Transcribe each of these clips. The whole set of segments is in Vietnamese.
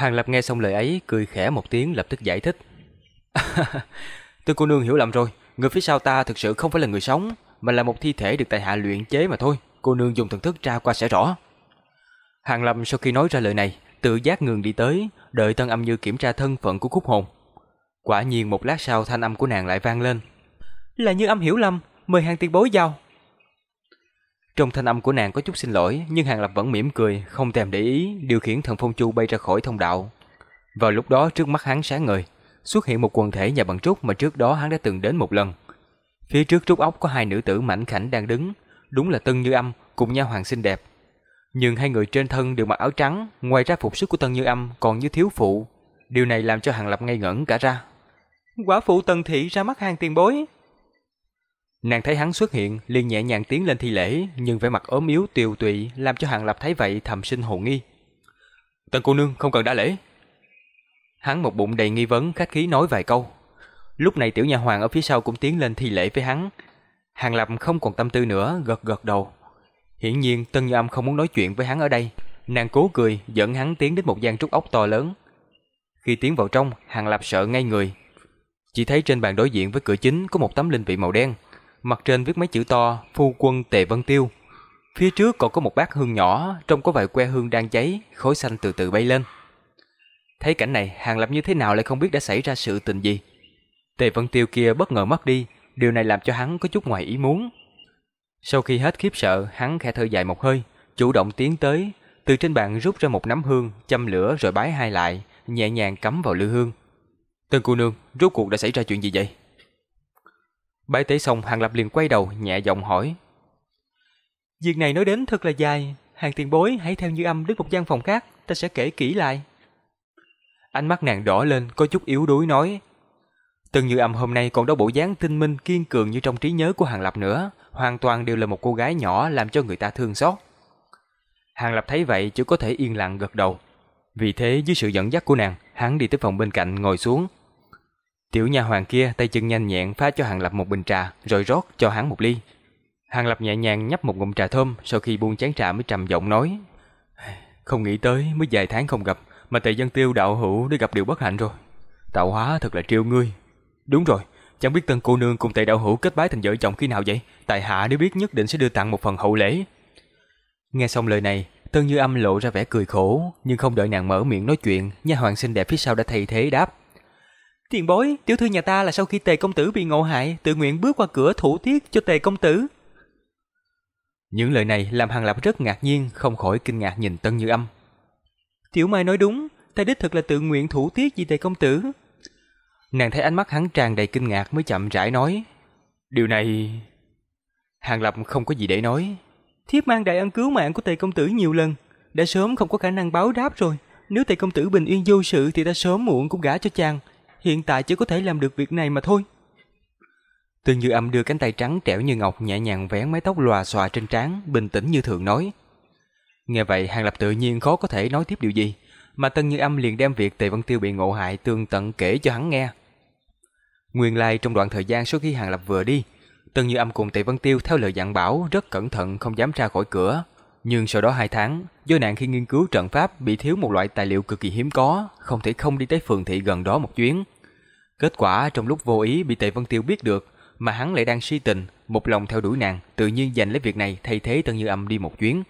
Hàng Lập nghe xong lời ấy, cười khẽ một tiếng lập tức giải thích. Tư cô nương hiểu lầm rồi, người phía sau ta thực sự không phải là người sống, mà là một thi thể được tại hạ luyện chế mà thôi. Cô nương dùng thần thức tra qua sẽ rõ. Hàng Lập sau khi nói ra lời này, tự giác ngừng đi tới, đợi Tân Âm Như kiểm tra thân phận của khúc hồn. Quả nhiên một lát sau thanh âm của nàng lại vang lên. Là như âm hiểu lầm, mời hàng tiền bối vào. Trong thanh âm của nàng có chút xin lỗi, nhưng Hàng Lập vẫn mỉm cười, không thèm để ý, điều khiển thần phong chu bay ra khỏi thông đạo. Vào lúc đó trước mắt hắn sáng ngời, xuất hiện một quần thể nhà bằng trúc mà trước đó hắn đã từng đến một lần. Phía trước trúc ốc có hai nữ tử mảnh khảnh đang đứng, đúng là Tân Như Âm cùng nha hoàng xinh đẹp. Nhưng hai người trên thân đều mặc áo trắng, ngoài ra phục sức của Tân Như Âm còn như thiếu phụ. Điều này làm cho Hàng Lập ngây ngẩn cả ra. Quả phụ tân Thị ra mắt hàng tiền bối. Nàng thấy hắn xuất hiện, liền nhẹ nhàng tiến lên thi lễ, nhưng vẻ mặt ốm yếu tiều tụy làm cho Hàng Lập thấy vậy thầm sinh hồ nghi. Tần cô nương không cần đa lễ. Hắn một bụng đầy nghi vấn, khách khí nói vài câu. Lúc này tiểu nha hoàng ở phía sau cũng tiến lên thi lễ với hắn. Hàng Lập không còn tâm tư nữa, gật gật đầu. Hiển nhiên Tân Như Âm không muốn nói chuyện với hắn ở đây. Nàng cố cười, dẫn hắn tiến đến một gian trúc ốc to lớn. Khi tiến vào trong, Hàng Lập sợ ngay người. Chỉ thấy trên bàn đối diện với cửa chính có một tấm linh vị màu đen, mặt trên viết mấy chữ to Phu quân Tề Vân Tiêu. Phía trước còn có một bát hương nhỏ, trong có vài que hương đang cháy, khói xanh từ từ bay lên. Thấy cảnh này, Hàng Lập như thế nào lại không biết đã xảy ra sự tình gì. Tề Vân Tiêu kia bất ngờ mất đi, điều này làm cho hắn có chút ngoài ý muốn. Sau khi hết khiếp sợ, hắn khẽ thở dài một hơi, chủ động tiến tới, từ trên bàn rút ra một nắm hương, châm lửa rồi bái hai lại, nhẹ nhàng cắm vào lư hương. Tân cô nương, rốt cuộc đã xảy ra chuyện gì vậy? Bái tế xong, Hàng Lập liền quay đầu, nhẹ giọng hỏi. Việc này nói đến thật là dài, hàng tiền bối hãy theo như âm đến một gian phòng khác, ta sẽ kể kỹ lại. Ánh mắt nàng đỏ lên, có chút yếu đuối nói. Tân Như Âm hôm nay còn đâu bộ dáng tinh minh kiên cường như trong trí nhớ của Hàng Lập nữa, hoàn toàn đều là một cô gái nhỏ làm cho người ta thương xót. Hàng Lập thấy vậy chỉ có thể yên lặng gật đầu. Vì thế dưới sự dẫn dắt của nàng, hắn đi tới phòng bên cạnh ngồi xuống. Tiểu nhà hoàng kia tay chân nhanh nhẹn pha cho Hàng Lập một bình trà rồi rót cho hắn một ly. Hàng Lập nhẹ nhàng nhấp một ngụm trà thơm sau khi buông chén trà mới trầm giọng nói. Không nghĩ tới mới vài tháng không gặp mà tề dân tiêu đạo hữu đã gặp điều bất hạnh rồi. Tạo hóa thật là triêu ngươi. Đúng rồi, chẳng biết tân cô nương cùng tề đạo hữu kết bái thành vợ chồng khi nào vậy? tài hạ nếu biết nhất định sẽ đưa tặng một phần hậu lễ. Nghe xong lời này, Tân Như Âm lộ ra vẻ cười khổ, nhưng không đợi nàng mở miệng nói chuyện, nha hoàng xinh đẹp phía sau đã thay thế đáp. Tiền bối, tiểu thư nhà ta là sau khi tề công tử bị ngộ hại, tự nguyện bước qua cửa thủ thiết cho tề công tử. Những lời này làm Hàng Lập rất ngạc nhiên, không khỏi kinh ngạc nhìn Tân Như Âm. Tiểu Mai nói đúng, ta đích thực là tự nguyện thủ tiết vì tề công tử. Nàng thấy ánh mắt hắn tràn đầy kinh ngạc mới chậm rãi nói. Điều này... Hàng Lập không có gì để nói. Thiếp mang đại ân cứu mạng của tề công tử nhiều lần, đã sớm không có khả năng báo đáp rồi. Nếu tề công tử bình yên vô sự thì ta sớm muộn cũng gả cho chàng. Hiện tại chỉ có thể làm được việc này mà thôi. Tương Như Âm đưa cánh tay trắng trẻo như ngọc nhẹ nhàng vén mái tóc lòa xòa trên trán, bình tĩnh như thường nói. Nghe vậy Hàng Lập tự nhiên khó có thể nói tiếp điều gì, mà Tân Như Âm liền đem việc Tề Văn Tiêu bị ngộ hại tương tận kể cho hắn nghe. Nguyên lai trong đoạn thời gian sau khi Hàng Lập vừa đi, Tân Như Âm cùng Tề Văn Tiêu theo lời dặn bảo rất cẩn thận không dám ra khỏi cửa. Nhưng sau đó hai tháng, do nạn khi nghiên cứu trận pháp bị thiếu một loại tài liệu cực kỳ hiếm có, không thể không đi tới phường thị gần đó một chuyến. Kết quả trong lúc vô ý bị Tề Vân Tiêu biết được, mà hắn lại đang si tình, một lòng theo đuổi nàng, tự nhiên dành lấy việc này thay thế Tân Như Âm đi một chuyến.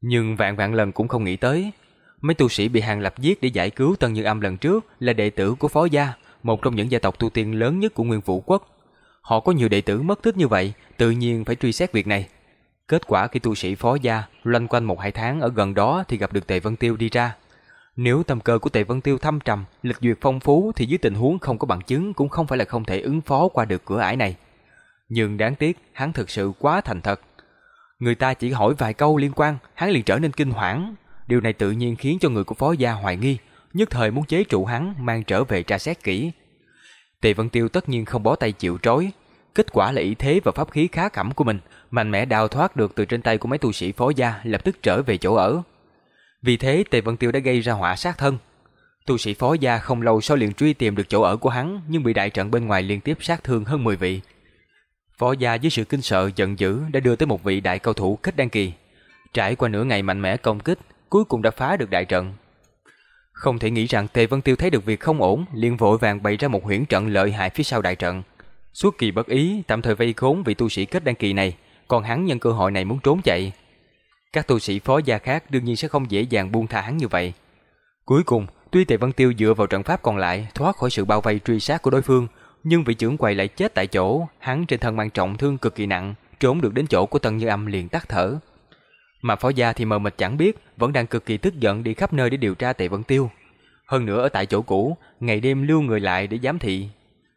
Nhưng vạn vạn lần cũng không nghĩ tới, mấy tu sĩ bị Hàng Lập giết để giải cứu Tân Như Âm lần trước là đệ tử của Phó gia, một trong những gia tộc tu tiên lớn nhất của Nguyên Vũ quốc. Họ có nhiều đệ tử mất tích như vậy, tự nhiên phải truy xét việc này. Kết quả khi tu sĩ Phó gia loanh quanh một hai tháng ở gần đó thì gặp được Tề Vân Tiêu đi ra. Nếu tâm cơ của Tề Vân Tiêu thâm trầm, lịch duyệt phong phú thì dưới tình huống không có bằng chứng cũng không phải là không thể ứng phó qua được cửa ải này. Nhưng đáng tiếc, hắn thực sự quá thành thật. Người ta chỉ hỏi vài câu liên quan, hắn liền trở nên kinh hoảng. Điều này tự nhiên khiến cho người của phó gia hoài nghi, nhất thời muốn chế trụ hắn mang trở về tra xét kỹ. Tề Vân Tiêu tất nhiên không bó tay chịu trói. Kết quả là ý thế và pháp khí khá khẩm của mình, mạnh mẽ đào thoát được từ trên tay của mấy tu sĩ phó gia lập tức trở về chỗ ở. Vì thế Tề Vân Tiêu đã gây ra họa sát thân. Tu sĩ phó gia không lâu sau liền truy tìm được chỗ ở của hắn nhưng bị đại trận bên ngoài liên tiếp sát thương hơn 10 vị. Phó gia dưới sự kinh sợ giận dữ đã đưa tới một vị đại cao thủ kết đăng kỳ. Trải qua nửa ngày mạnh mẽ công kích, cuối cùng đã phá được đại trận. Không thể nghĩ rằng Tề Vân Tiêu thấy được việc không ổn, liền vội vàng bày ra một huyễn trận lợi hại phía sau đại trận. Suốt kỳ bất ý, tạm thời vây khốn vị tu sĩ kết đăng kỳ này, còn hắn nhân cơ hội này muốn trốn chạy. Các tu sĩ phó gia khác đương nhiên sẽ không dễ dàng buông tha hắn như vậy. Cuối cùng, tuy Tề Văn Tiêu dựa vào trận pháp còn lại thoát khỏi sự bao vây truy sát của đối phương, nhưng vị trưởng quầy lại chết tại chỗ, hắn trên thân mang trọng thương cực kỳ nặng, trốn được đến chỗ của Tần Như Âm liền tắt thở. Mà phó gia thì mờ mịt chẳng biết, vẫn đang cực kỳ tức giận đi khắp nơi để điều tra Tề Văn Tiêu. Hơn nữa ở tại chỗ cũ, ngày đêm lưu người lại để giám thị.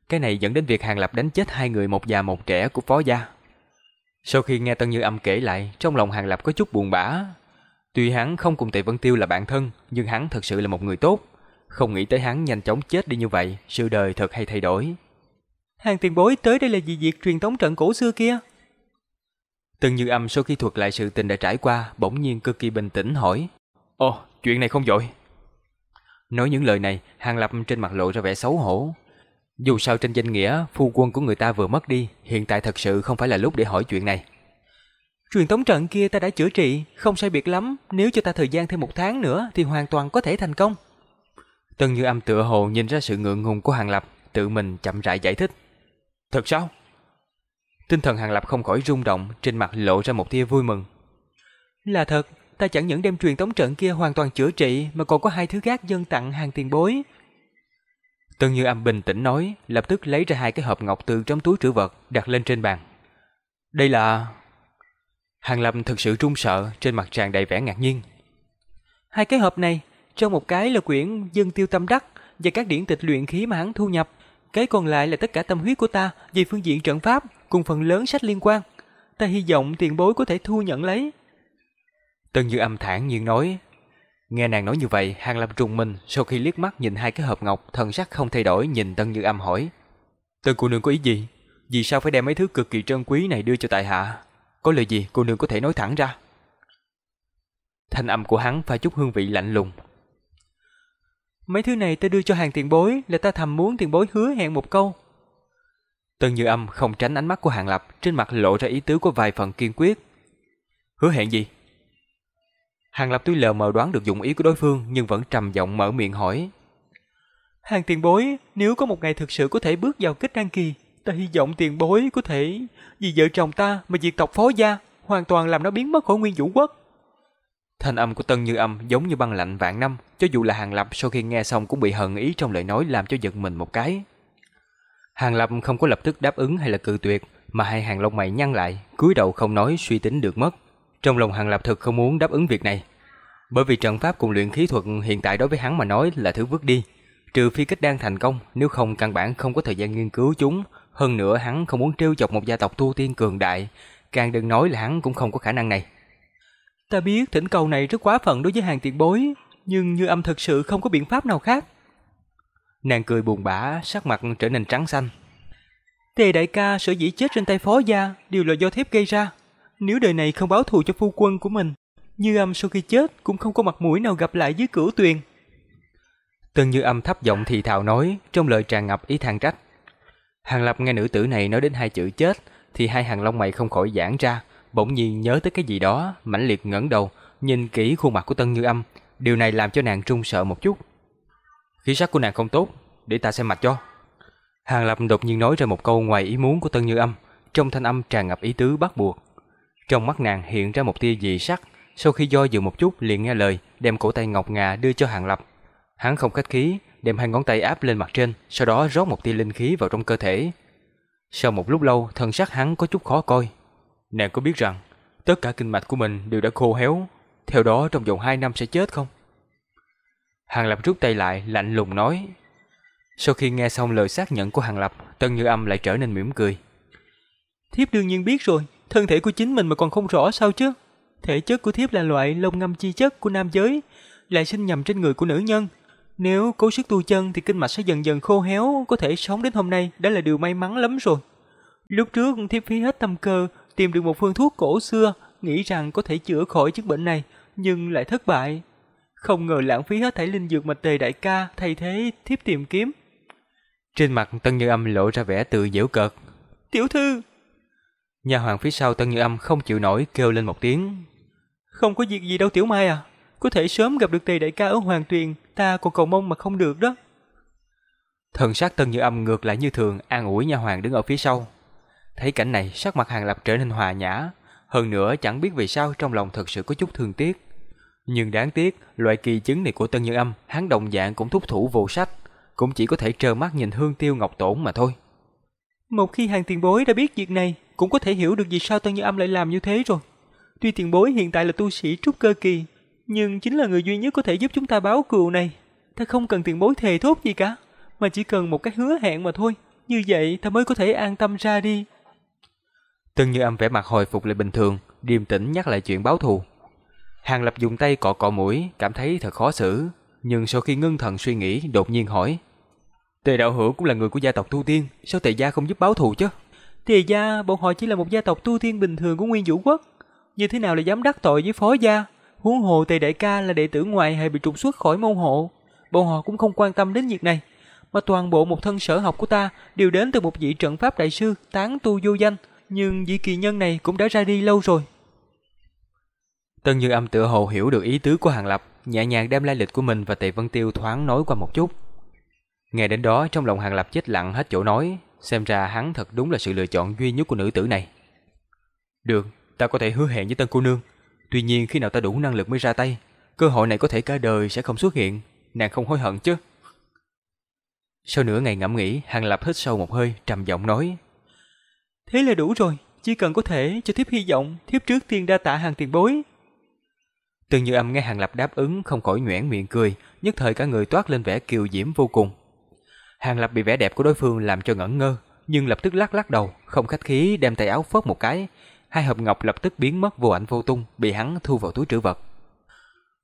Cái này dẫn đến việc Hàng Lập đánh chết hai người một già một trẻ của phó gia. Sau khi nghe Tân Như Âm kể lại, trong lòng Hàng Lập có chút buồn bã. Tuy hắn không cùng Tề Vân Tiêu là bạn thân, nhưng hắn thật sự là một người tốt. Không nghĩ tới hắn nhanh chóng chết đi như vậy, sự đời thật hay thay đổi. Hàng tiền bối tới đây là vì việc truyền tống trận cổ xưa kia. Tân Như Âm sau khi thuật lại sự tình đã trải qua, bỗng nhiên cực kỳ bình tĩnh hỏi. Ồ, chuyện này không dội. Nói những lời này, Hàng Lập trên mặt lộ ra vẻ xấu hổ. Dù sao trên danh nghĩa, phu quân của người ta vừa mất đi, hiện tại thật sự không phải là lúc để hỏi chuyện này. Truyền tống trận kia ta đã chữa trị, không sai biệt lắm, nếu cho ta thời gian thêm một tháng nữa thì hoàn toàn có thể thành công. Tân Như Âm tựa hồ nhìn ra sự ngượng ngùng của Hàng Lập, tự mình chậm rãi giải thích. Thật sao? Tinh thần Hàng Lập không khỏi rung động, trên mặt lộ ra một tia vui mừng. Là thật, ta chẳng những đem truyền tống trận kia hoàn toàn chữa trị mà còn có hai thứ khác dân tặng hàng tiền bối. Tân Như Âm bình tĩnh nói, lập tức lấy ra hai cái hộp ngọc từ trong túi trữ vật, đặt lên trên bàn. Đây là... Hàng Lâm thực sự trung sợ, trên mặt tràn đầy vẻ ngạc nhiên. Hai cái hộp này, trong một cái là quyển dân tiêu tâm đắc và các điển tịch luyện khí mà hắn thu nhập. Cái còn lại là tất cả tâm huyết của ta về phương diện trận pháp cùng phần lớn sách liên quan. Ta hy vọng tiền bối có thể thu nhận lấy. Tân Như Âm thản nhiên nói. Nghe nàng nói như vậy, Hàng Lập trùng mình sau khi liếc mắt nhìn hai cái hộp ngọc, thần sắc không thay đổi nhìn Tân Như Âm hỏi. Tân cô nương có ý gì? Vì sao phải đem mấy thứ cực kỳ trân quý này đưa cho tại hạ? Có lời gì cô nương có thể nói thẳng ra? Thanh âm của hắn pha chút hương vị lạnh lùng. Mấy thứ này ta đưa cho hàng tiền bối là ta thầm muốn tiền bối hứa hẹn một câu. Tân Như Âm không tránh ánh mắt của Hàng Lập, trên mặt lộ ra ý tứ của vài phần kiên quyết. Hứa hẹn gì? Hàng Lập tuy lờ mờ đoán được dụng ý của đối phương nhưng vẫn trầm giọng mở miệng hỏi. Hàng tiền bối, nếu có một ngày thực sự có thể bước vào kết đăng kỳ, ta hy vọng tiền bối có thể vì vợ chồng ta mà diệt tộc phó gia, hoàn toàn làm nó biến mất khỏi nguyên vũ quốc. Thanh âm của Tân Như Âm giống như băng lạnh vạn năm, cho dù là Hàng Lập sau khi nghe xong cũng bị hận ý trong lời nói làm cho giật mình một cái. Hàng Lập không có lập tức đáp ứng hay là cự tuyệt, mà hai hàng lông mày nhăn lại, cúi đầu không nói suy tính được mất. Trong lòng Hàng Lập thực không muốn đáp ứng việc này. Bởi vì trận pháp cùng luyện khí thuật hiện tại đối với hắn mà nói là thứ vứt đi. Trừ phi cách đang thành công, nếu không căn bản không có thời gian nghiên cứu chúng. Hơn nữa hắn không muốn trêu chọc một gia tộc tu tiên cường đại, càng đừng nói là hắn cũng không có khả năng này. Ta biết thỉnh cầu này rất quá phận đối với hàng tiền bối, nhưng như âm thật sự không có biện pháp nào khác. Nàng cười buồn bã, sắc mặt trở nên trắng xanh. Tề đại ca sở dĩ chết trên tay phó gia đều là do thép gây ra. Nếu đời này không báo thù cho phu quân của mình, Như âm sau khi chết cũng không có mặt mũi nào gặp lại dưới cửu tuyền. Tân Như âm thấp giọng thì thào nói, trong lời tràn ngập ý than trách. Hàng Lập nghe nữ tử này nói đến hai chữ chết, thì hai hàng lông mày không khỏi giãn ra, bỗng nhiên nhớ tới cái gì đó, mãnh liệt ngẩng đầu, nhìn kỹ khuôn mặt của Tân Như âm, điều này làm cho nàng trung sợ một chút. Khí sắc của nàng không tốt, để ta xem mặt cho. Hàng Lập đột nhiên nói ra một câu ngoài ý muốn của Tân Như âm, trong thanh âm tràn ngập ý tứ bắt buộc. Trong mắt nàng hiện ra một tia dị sắc, sau khi do dự một chút liền nghe lời, đem cổ tay ngọc ngà đưa cho Hàng Lập. Hắn không khách khí, đem hai ngón tay áp lên mặt trên, sau đó rót một tia linh khí vào trong cơ thể. Sau một lúc lâu, thần sắc hắn có chút khó coi. Nàng có biết rằng, tất cả kinh mạch của mình đều đã khô héo, theo đó trong vòng 2 năm sẽ chết không? Hàng Lập rút tay lại, lạnh lùng nói. Sau khi nghe xong lời xác nhận của Hàng Lập, Tân Như Âm lại trở nên mỉm cười. Thiếp đương nhiên biết rồi, thân thể của chính mình mà còn không rõ sao chứ. Thể chất của thiếp là loại lông ngâm chi chất của nam giới, lại sinh nhầm trên người của nữ nhân. Nếu cố sức tu chân thì kinh mạch sẽ dần dần khô héo, có thể sống đến hôm nay đã là điều may mắn lắm rồi. Lúc trước thiếp phí hết tâm cơ, tìm được một phương thuốc cổ xưa, nghĩ rằng có thể chữa khỏi chứng bệnh này, nhưng lại thất bại. Không ngờ lãng phí hết thảy linh dược mà tề đại ca thay thế thiếp tìm kiếm. Trên mặt Tân Như Âm lộ ra vẻ tự giễu cợt. Tiểu thư! Nhà hoàng phía sau Tân Như Âm không chịu nổi kêu lên một tiếng. Không có việc gì đâu Tiểu Mai à. có thể sớm gặp được tề đại ca ở Hoàng Tuyền, ta còn cầu mong mà không được đó. Thần sắc Tân Như Âm ngược lại như thường, an ủi nha hoàng đứng ở phía sau. Thấy cảnh này, sắc mặt Hàng Lập trở nên hòa nhã, hơn nữa chẳng biết vì sao trong lòng thật sự có chút thương tiếc. Nhưng đáng tiếc, loại kỳ chứng này của Tân Như Âm, hắn đồng dạng cũng thúc thủ vô sách, cũng chỉ có thể trơ mắt nhìn Hương Tiêu Ngọc Tổn mà thôi. Một khi hàng tiền bối đã biết việc này, cũng có thể hiểu được vì sao Tân Như Âm lại làm như thế rồi. Tuy tiền bối hiện tại là tu sĩ trúc cơ kỳ, nhưng chính là người duy nhất có thể giúp chúng ta báo cừu này. Ta không cần tiền bối thề thốt gì cả, mà chỉ cần một cái hứa hẹn mà thôi. Như vậy ta mới có thể an tâm ra đi. Tân Như Âm vẻ mặt hồi phục lại bình thường, điềm tĩnh nhắc lại chuyện báo thù. Hàng Lập dùng tay cọ cọ mũi, cảm thấy thật khó xử, nhưng sau khi ngưng thần suy nghĩ, đột nhiên hỏi: "Tề đạo hữu cũng là người của gia tộc Tu Tiên, sao Tề gia không giúp báo thù chứ?" Tề gia bọn họ chỉ là một gia tộc Tu Tiên bình thường của Nguyên Vũ quốc, như thế nào là dám đắc tội với phó gia? Huống hồ Tề đại ca là đệ tử ngoài hay bị trục xuất khỏi môn hộ, bọn họ cũng không quan tâm đến việc này, mà toàn bộ một thân sở học của ta đều đến từ một vị trận pháp đại sư tán tu vô danh, nhưng vị kỳ nhân này cũng đã ra đi lâu rồi. Tân Như Âm tự hồ hiểu được ý tứ của Hàng Lập, nhẹ nhàng đem lai lịch của mình và Tề Vân Tiêu thoáng nói qua một chút. Nghe đến đó trong lòng Hàng Lập chết lặng hết chỗ nói, xem ra hắn thật đúng là sự lựa chọn duy nhất của nữ tử này. Được, ta có thể hứa hẹn với tân cô nương, tuy nhiên khi nào ta đủ năng lực mới ra tay, cơ hội này có thể cả đời sẽ không xuất hiện, nàng không hối hận chứ. Sau nửa ngày ngẫm nghĩ, Hàng Lập hít sâu một hơi, trầm giọng nói: Thế là đủ rồi, chỉ cần có thể cho thiếp hy vọng, thiếp trước tiên đa tạ hàng tiền bối. Từng như âm nghe Hàng Lập đáp ứng không khỏi nhoẻn miệng cười, nhất thời cả người toát lên vẻ kiều diễm vô cùng. Hàng Lập bị vẻ đẹp của đối phương làm cho ngẩn ngơ, nhưng lập tức lắc lắc đầu, không khách khí đem tay áo phớt một cái, hai hộp ngọc lập tức biến mất vô ảnh vô tung, bị hắn thu vào túi trữ vật.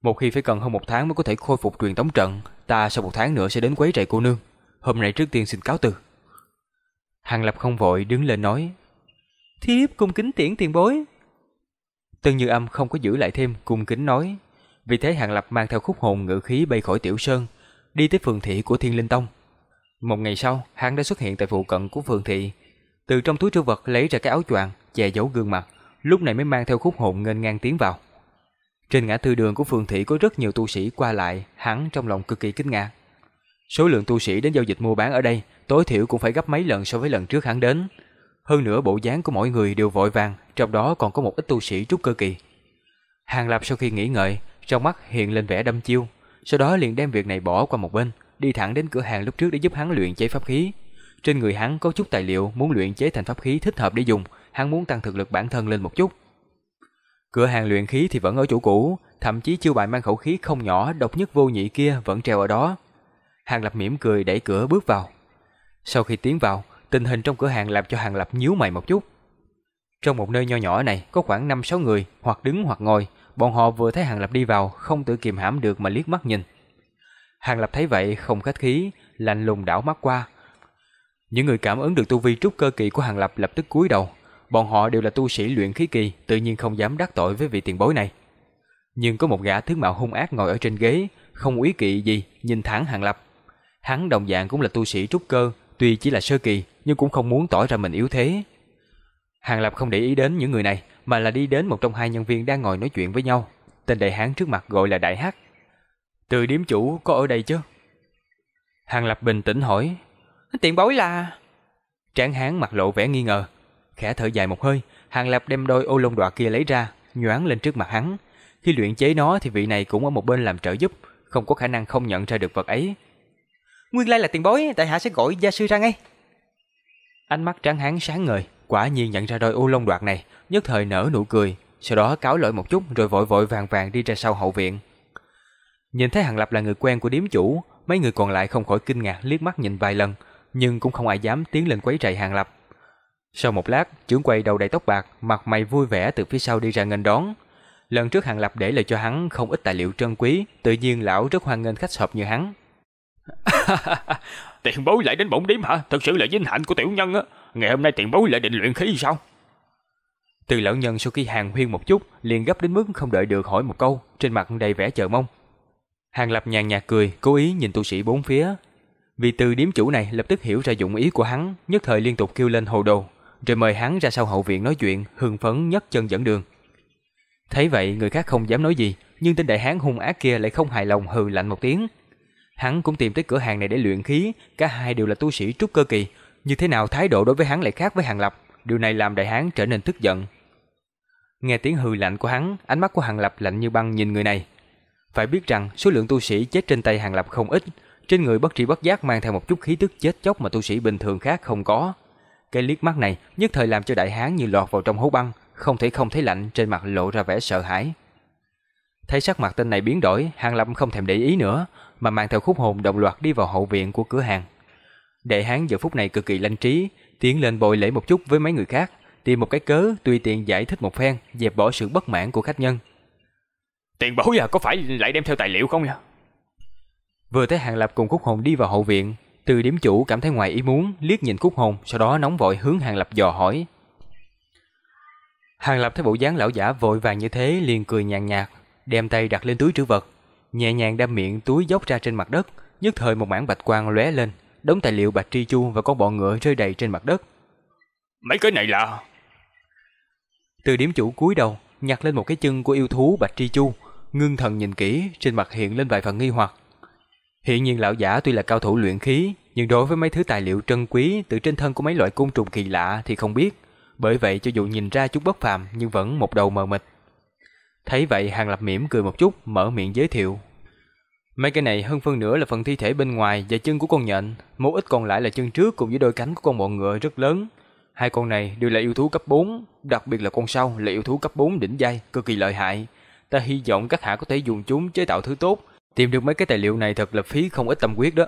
Một khi phải cần hơn một tháng mới có thể khôi phục truyền tống trận, ta sau một tháng nữa sẽ đến quấy rầy cô nương. Hôm nay trước tiên xin cáo từ. Hàng Lập không vội đứng lên nói, Thiếp cung kính tiễn tiền bối. Tân Như Âm không có giữ lại thêm, cung kính nói. Vì thế Hàng Lập mang theo khúc hồn ngự khí bay khỏi Tiểu Sơn, đi tới phường thị của Thiên Linh Tông. Một ngày sau, hắn đã xuất hiện tại phụ cận của phường thị. Từ trong túi trữ vật lấy ra cái áo choàng, che giấu gương mặt, lúc này mới mang theo khúc hồn nghênh ngang tiến vào. Trên ngã tư đường của phường thị có rất nhiều tu sĩ qua lại, hắn trong lòng cực kỳ kinh ngạc. Số lượng tu sĩ đến giao dịch mua bán ở đây tối thiểu cũng phải gấp mấy lần so với lần trước hắn đến. Hơn nữa bộ dáng của mỗi người đều vội vàng, trong đó còn có một ít tu sĩ trúc cơ kỳ. Hàng Lập sau khi nghĩ ngợi, trong mắt hiện lên vẻ đâm chiêu, sau đó liền đem việc này bỏ qua một bên, đi thẳng đến cửa hàng lúc trước để giúp hắn luyện chế pháp khí. Trên người hắn có chút tài liệu muốn luyện chế thành pháp khí thích hợp để dùng, hắn muốn tăng thực lực bản thân lên một chút. Cửa hàng luyện khí thì vẫn ở chỗ cũ, thậm chí chiêu bài mang khẩu khí không nhỏ độc nhất vô nhị kia vẫn treo ở đó. Hàng Lập mỉm cười đẩy cửa bước vào. Sau khi tiến vào, tình hình trong cửa hàng làm cho Hàng Lập nhíu mày một chút. Trong một nơi nho nhỏ này có khoảng 5-6 người, hoặc đứng hoặc ngồi, bọn họ vừa thấy Hàng Lập đi vào, không tự kiềm hãm được mà liếc mắt nhìn. Hàng Lập thấy vậy không khách khí, lạnh lùng đảo mắt qua. Những người cảm ứng được tu vi trúc cơ kỳ của Hàng Lập lập tức cúi đầu, bọn họ đều là tu sĩ luyện khí kỳ, tự nhiên không dám đắc tội với vị tiền bối này. Nhưng có một gã tướng mạo hung ác ngồi ở trên ghế, không ý kỵ gì, nhìn thẳng Hàng Lập. Hắn đồng dạng cũng là tu sĩ trúc cơ, tuy chỉ là sơ kỳ, nhưng cũng không muốn tỏ ra mình yếu thế. Hàng Lập không để ý đến những người này, mà là đi đến một trong hai nhân viên đang ngồi nói chuyện với nhau. Tên đại hán trước mặt gọi là Đại Hắc. Từ điếm chủ có ở đây chứ? Hàng Lập bình tĩnh hỏi. Tiện bối là... Tráng hán mặt lộ vẻ nghi ngờ. Khẽ thở dài một hơi, Hàng Lập đem đôi ô lông đoạt kia lấy ra, nhoáng lên trước mặt hắn. Khi luyện chế nó thì vị này cũng ở một bên làm trợ giúp, không có khả năng không nhận ra được vật ấy. Nguyên lai là tiền bối, tại hạ sẽ gọi gia sư ra ngay. Ánh mắt trắng hán sáng ngời, quả nhiên nhận ra đôi ô lông đoạt này, nhất thời nở nụ cười, sau đó cáo lỗi một chút rồi vội vội vàng vàng đi ra sau hậu viện. Nhìn thấy Hàng Lập là người quen của điếm chủ, mấy người còn lại không khỏi kinh ngạc liếc mắt nhìn vài lần, nhưng cũng không ai dám tiến lên quấy rầy Hàng Lập. Sau một lát, trưởng quầy đầu đầy tóc bạc, mặt mày vui vẻ từ phía sau đi ra nghênh đón. Lần trước Hàng Lập để lại cho hắn không ít tài liệu trân quý, tự nhiên lão rất hoan nghênh khách sộp như hắn. tiền bối lại đến bổn điếm hả? Thật sự là vinh hạnh của tiểu nhân á. Ngày hôm nay tiền bối lại định luyện khí sao? Từ lão nhân sau khi hàng huyên một chút, liền gấp đến mức không đợi được hỏi một câu, trên mặt đầy vẻ chờ mong. Hàng Lập nhàn nhạt cười, cố ý nhìn tu sĩ bốn phía. Vì từ điếm chủ này lập tức hiểu ra dụng ý của hắn, nhất thời liên tục kêu lên hồ đồ, rồi mời hắn ra sau hậu viện nói chuyện, hưng phấn nhất chân dẫn đường. Thấy vậy người khác không dám nói gì, nhưng tên đại hán hung ác kia lại không hài lòng hừ lạnh một tiếng. Hắn cũng tìm tới cửa hàng này để luyện khí, cả hai đều là tu sĩ trúc cơ kỳ, như thế nào thái độ đối với hắn lại khác với Hàng Lập, điều này làm đại hán trở nên tức giận. Nghe tiếng hừ lạnh của hắn, ánh mắt của Hàng Lập lạnh như băng nhìn người này. Phải biết rằng số lượng tu sĩ chết trên tay Hàng Lập không ít, trên người bất tri bất giác mang theo một chút khí tức chết chóc mà tu sĩ bình thường khác không có. Cái liếc mắt này nhất thời làm cho đại hán như lọt vào trong hố băng, không thể không thấy lạnh trên mặt lộ ra vẻ sợ hãi. Thấy sắc mặt tên này biến đổi, Hàng Lập không thèm để ý nữa, mà mang theo khúc hồn đồng loạt đi vào hậu viện của cửa hàng. Đại hán giờ phút này cực kỳ lanh trí, tiến lên bồi lễ một chút với mấy người khác, tìm một cái cớ tùy tiện giải thích một phen, dẹp bỏ sự bất mãn của khách nhân. Tiền bối à, có phải lại đem theo tài liệu không nha? Vừa thấy Hàng Lập cùng Khúc Hồn đi vào hậu viện, từ điểm chủ cảm thấy ngoài ý muốn, liếc nhìn Khúc Hồn, sau đó nóng vội hướng Hàng Lập dò hỏi. Hàng Lập thấy bộ dáng lão giả vội vàng như thế liền cười nhàn nhạt, đem tay đặt lên túi trữ vật, nhẹ nhàng đâm miệng túi dốc ra trên mặt đất, nhất thời một mảng bạch quang lóe lên, đống tài liệu bạch tri chu và con bọ ngựa rơi đầy trên mặt đất. Mấy cái này là... Từ điểm chủ cúi đầu, nhặt lên một cái chân của yêu thú bạch tri chu, ngưng thần nhìn kỹ, trên mặt hiện lên vài phần nghi hoặc. Hiện nhiên lão giả tuy là cao thủ luyện khí, nhưng đối với mấy thứ tài liệu trân quý từ trên thân của mấy loại côn trùng kỳ lạ thì không biết. Bởi vậy cho dù nhìn ra chút bất phàm nhưng vẫn một đầu mờ mịt. Thấy vậy Hàng Lập mỉm cười một chút, mở miệng giới thiệu. Mấy cái này hơn phân nửa là phần thi thể bên ngoài và chân của con nhện, một ít còn lại là chân trước cùng với đôi cánh của con bọ ngựa rất lớn. Hai con này đều là yêu thú cấp 4, đặc biệt là con sau là yêu thú cấp 4 đỉnh giai, cực kỳ lợi hại. Ta hy vọng các hạ có thể dùng chúng chế tạo thứ tốt, tìm được mấy cái tài liệu này thật là phí không ít tâm huyết đó.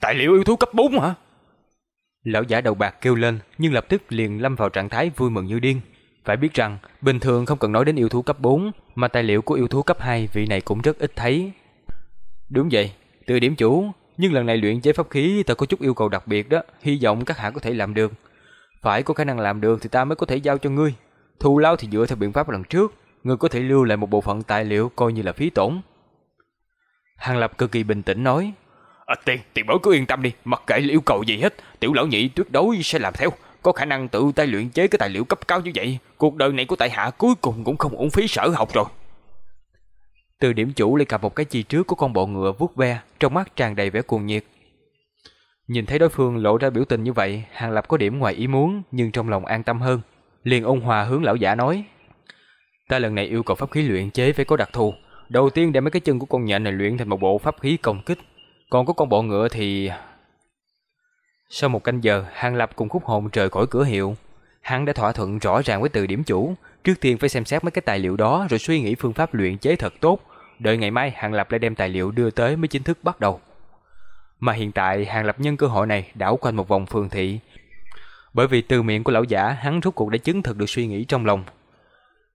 Tài liệu yêu thú cấp 4 hả? Lão giả đầu bạc kêu lên, nhưng lập tức liền lâm vào trạng thái vui mừng như điên. Phải biết rằng, bình thường không cần nói đến yêu thú cấp 4, mà tài liệu của yêu thú cấp 2 vị này cũng rất ít thấy. Đúng vậy, từ điểm chủ, nhưng lần này luyện chế pháp khí ta có chút yêu cầu đặc biệt đó, hy vọng các hạ có thể làm được. Phải có khả năng làm được thì ta mới có thể giao cho ngươi. Thù lao thì dựa theo biện pháp lần trước, ngươi có thể lưu lại một bộ phận tài liệu coi như là phí tổn. Hàng Lập cực kỳ bình tĩnh nói. À, tiền, tiền bối cứ yên tâm đi, mặc kệ là yêu cầu gì hết, tiểu lão nhị tuyệt đối sẽ làm theo. Có khả năng tự tay luyện chế cái tài liệu cấp cao như vậy, cuộc đời này của tại hạ cuối cùng cũng không uổng phí sở học rồi. Từ điểm chủ lấy cặp một cái chi trước của con bộ ngựa vuốt ve, trong mắt tràn đầy vẻ cuồng nhiệt. Nhìn thấy đối phương lộ ra biểu tình như vậy, Hàng Lập có điểm ngoài ý muốn, nhưng trong lòng an tâm hơn. Liền ôn hòa hướng lão giả nói. Ta lần này yêu cầu pháp khí luyện chế phải có đặc thù. Đầu tiên đem mấy cái chân của con nhện này luyện thành một bộ pháp khí công kích. Còn có con bộ ngựa thì... Sau một canh giờ, Hàng Lập cùng khúc hồn trời khỏi cửa hiệu. Hắn đã thỏa thuận rõ ràng với từ điểm chủ. Trước tiên phải xem xét mấy cái tài liệu đó rồi suy nghĩ phương pháp luyện chế thật tốt đợi ngày mai Hàng Lập lại đem tài liệu đưa tới mới chính thức bắt đầu. Mà hiện tại Hàng Lập nhân cơ hội này đảo quanh một vòng phường thị. Bởi vì từ miệng của lão giả hắn rút cuộc đã chứng thực được suy nghĩ trong lòng.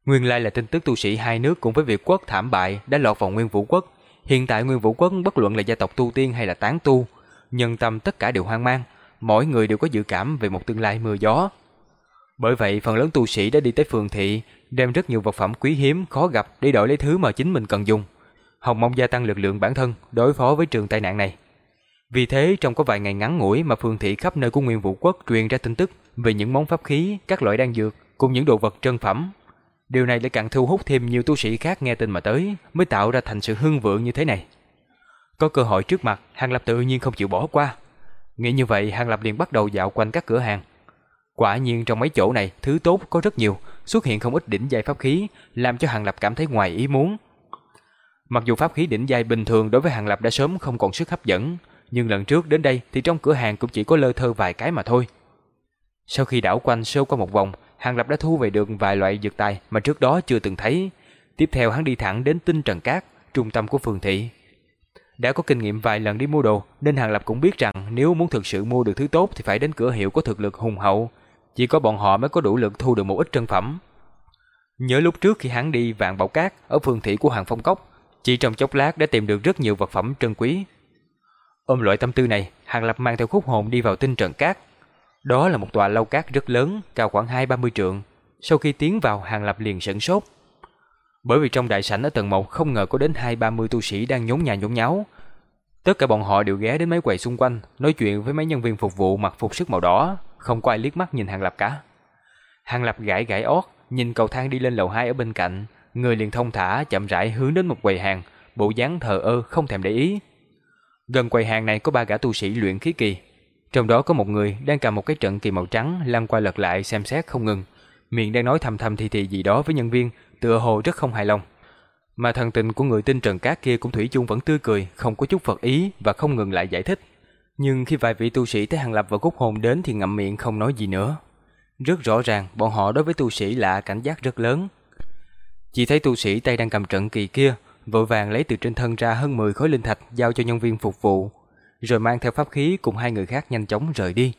Nguyên lai là tin tức tu sĩ hai nước cùng với Việt quốc thảm bại đã lọt vào Nguyên Vũ quốc. Hiện tại Nguyên Vũ quốc bất luận là gia tộc tu tiên hay là tán tu, nhân tâm tất cả đều hoang mang, mỗi người đều có dự cảm về một tương lai mưa gió. Bởi vậy phần lớn tu sĩ đã đi tới phường thị, đem rất nhiều vật phẩm quý hiếm khó gặp để đổi lấy thứ mà chính mình cần dùng. Hồng mong gia tăng lực lượng bản thân đối phó với trường tai nạn này. Vì thế trong có vài ngày ngắn ngủi mà phương thị khắp nơi của Nguyên Vũ Quốc truyền ra tin tức về những món pháp khí, các loại đan dược cùng những đồ vật trân phẩm. Điều này lại càng thu hút thêm nhiều tu sĩ khác nghe tin mà tới, mới tạo ra thành sự hưng vượng như thế này. Có cơ hội trước mặt, Hàng Lập tự nhiên không chịu bỏ qua. Nghĩ như vậy, Hàng Lập liền bắt đầu dạo quanh các cửa hàng. Quả nhiên trong mấy chỗ này, thứ tốt có rất nhiều, xuất hiện không ít đỉnh giai pháp khí, làm cho Hàng Lập cảm thấy ngoài ý muốn. Mặc dù pháp khí đỉnh giai bình thường đối với Hàng Lập đã sớm không còn sức hấp dẫn, nhưng lần trước đến đây thì trong cửa hàng cũng chỉ có lơ thơ vài cái mà thôi. Sau khi đảo quanh sâu qua một vòng, Hàng Lập đã thu về được vài loại dược tài mà trước đó chưa từng thấy. Tiếp theo hắn đi thẳng đến Tinh Trần Cát, trung tâm của phường thị. Đã có kinh nghiệm vài lần đi mua đồ, nên Hàng Lập cũng biết rằng nếu muốn thực sự mua được thứ tốt thì phải đến cửa hiệu có thực lực hùng hậu. Chỉ có bọn họ mới có đủ lực thu được một ít trân phẩm. Nhớ lúc trước khi hắn đi vạn bảo cát ở phường thị của hàng Phong Cốc, chỉ trong chốc lát đã tìm được rất nhiều vật phẩm trân quý. Ôm loại tâm tư này, Hàng Lập mang theo khúc hồn đi vào tinh trần cát. Đó là một tòa lâu cát rất lớn, cao khoảng hai ba mươi trượng. Sau khi tiến vào, Hàng Lập liền sửng sốt. Bởi vì trong đại sảnh ở tầng 1 không ngờ có đến hai ba mươi tu sĩ đang nhốn nhà nhốn nháo. Tất cả bọn họ đều ghé đến mấy quầy xung quanh, nói chuyện với mấy nhân viên phục vụ mặc phục sức màu đỏ, không có ai liếc mắt nhìn Hàng Lập cả. Hàng Lập gãi gãi ót, nhìn cầu thang đi lên lầu 2 ở bên cạnh, người liền thông thả chậm rãi hướng đến một quầy hàng, bộ dáng thờ ơ không thèm để ý. Gần quầy hàng này có ba gã tu sĩ luyện khí kỳ, trong đó có một người đang cầm một cái trận kỳ màu trắng lăn qua lật lại xem xét không ngừng, miệng đang nói thầm thầm thì thì gì đó với nhân viên, tựa hồ rất không hài lòng. Mà thần tình của người tinh Trần Cát kia cũng thủy chung vẫn tươi cười, không có chút phật ý và không ngừng lại giải thích. Nhưng khi vài vị tu sĩ thấy Hàng Lập và Cúc Hồn đến thì ngậm miệng không nói gì nữa. Rất rõ ràng, bọn họ đối với tu sĩ là cảnh giác rất lớn. Chỉ thấy tu sĩ tay đang cầm trận kỳ kia, vội vàng lấy từ trên thân ra hơn 10 khối linh thạch giao cho nhân viên phục vụ, rồi mang theo pháp khí cùng hai người khác nhanh chóng rời đi.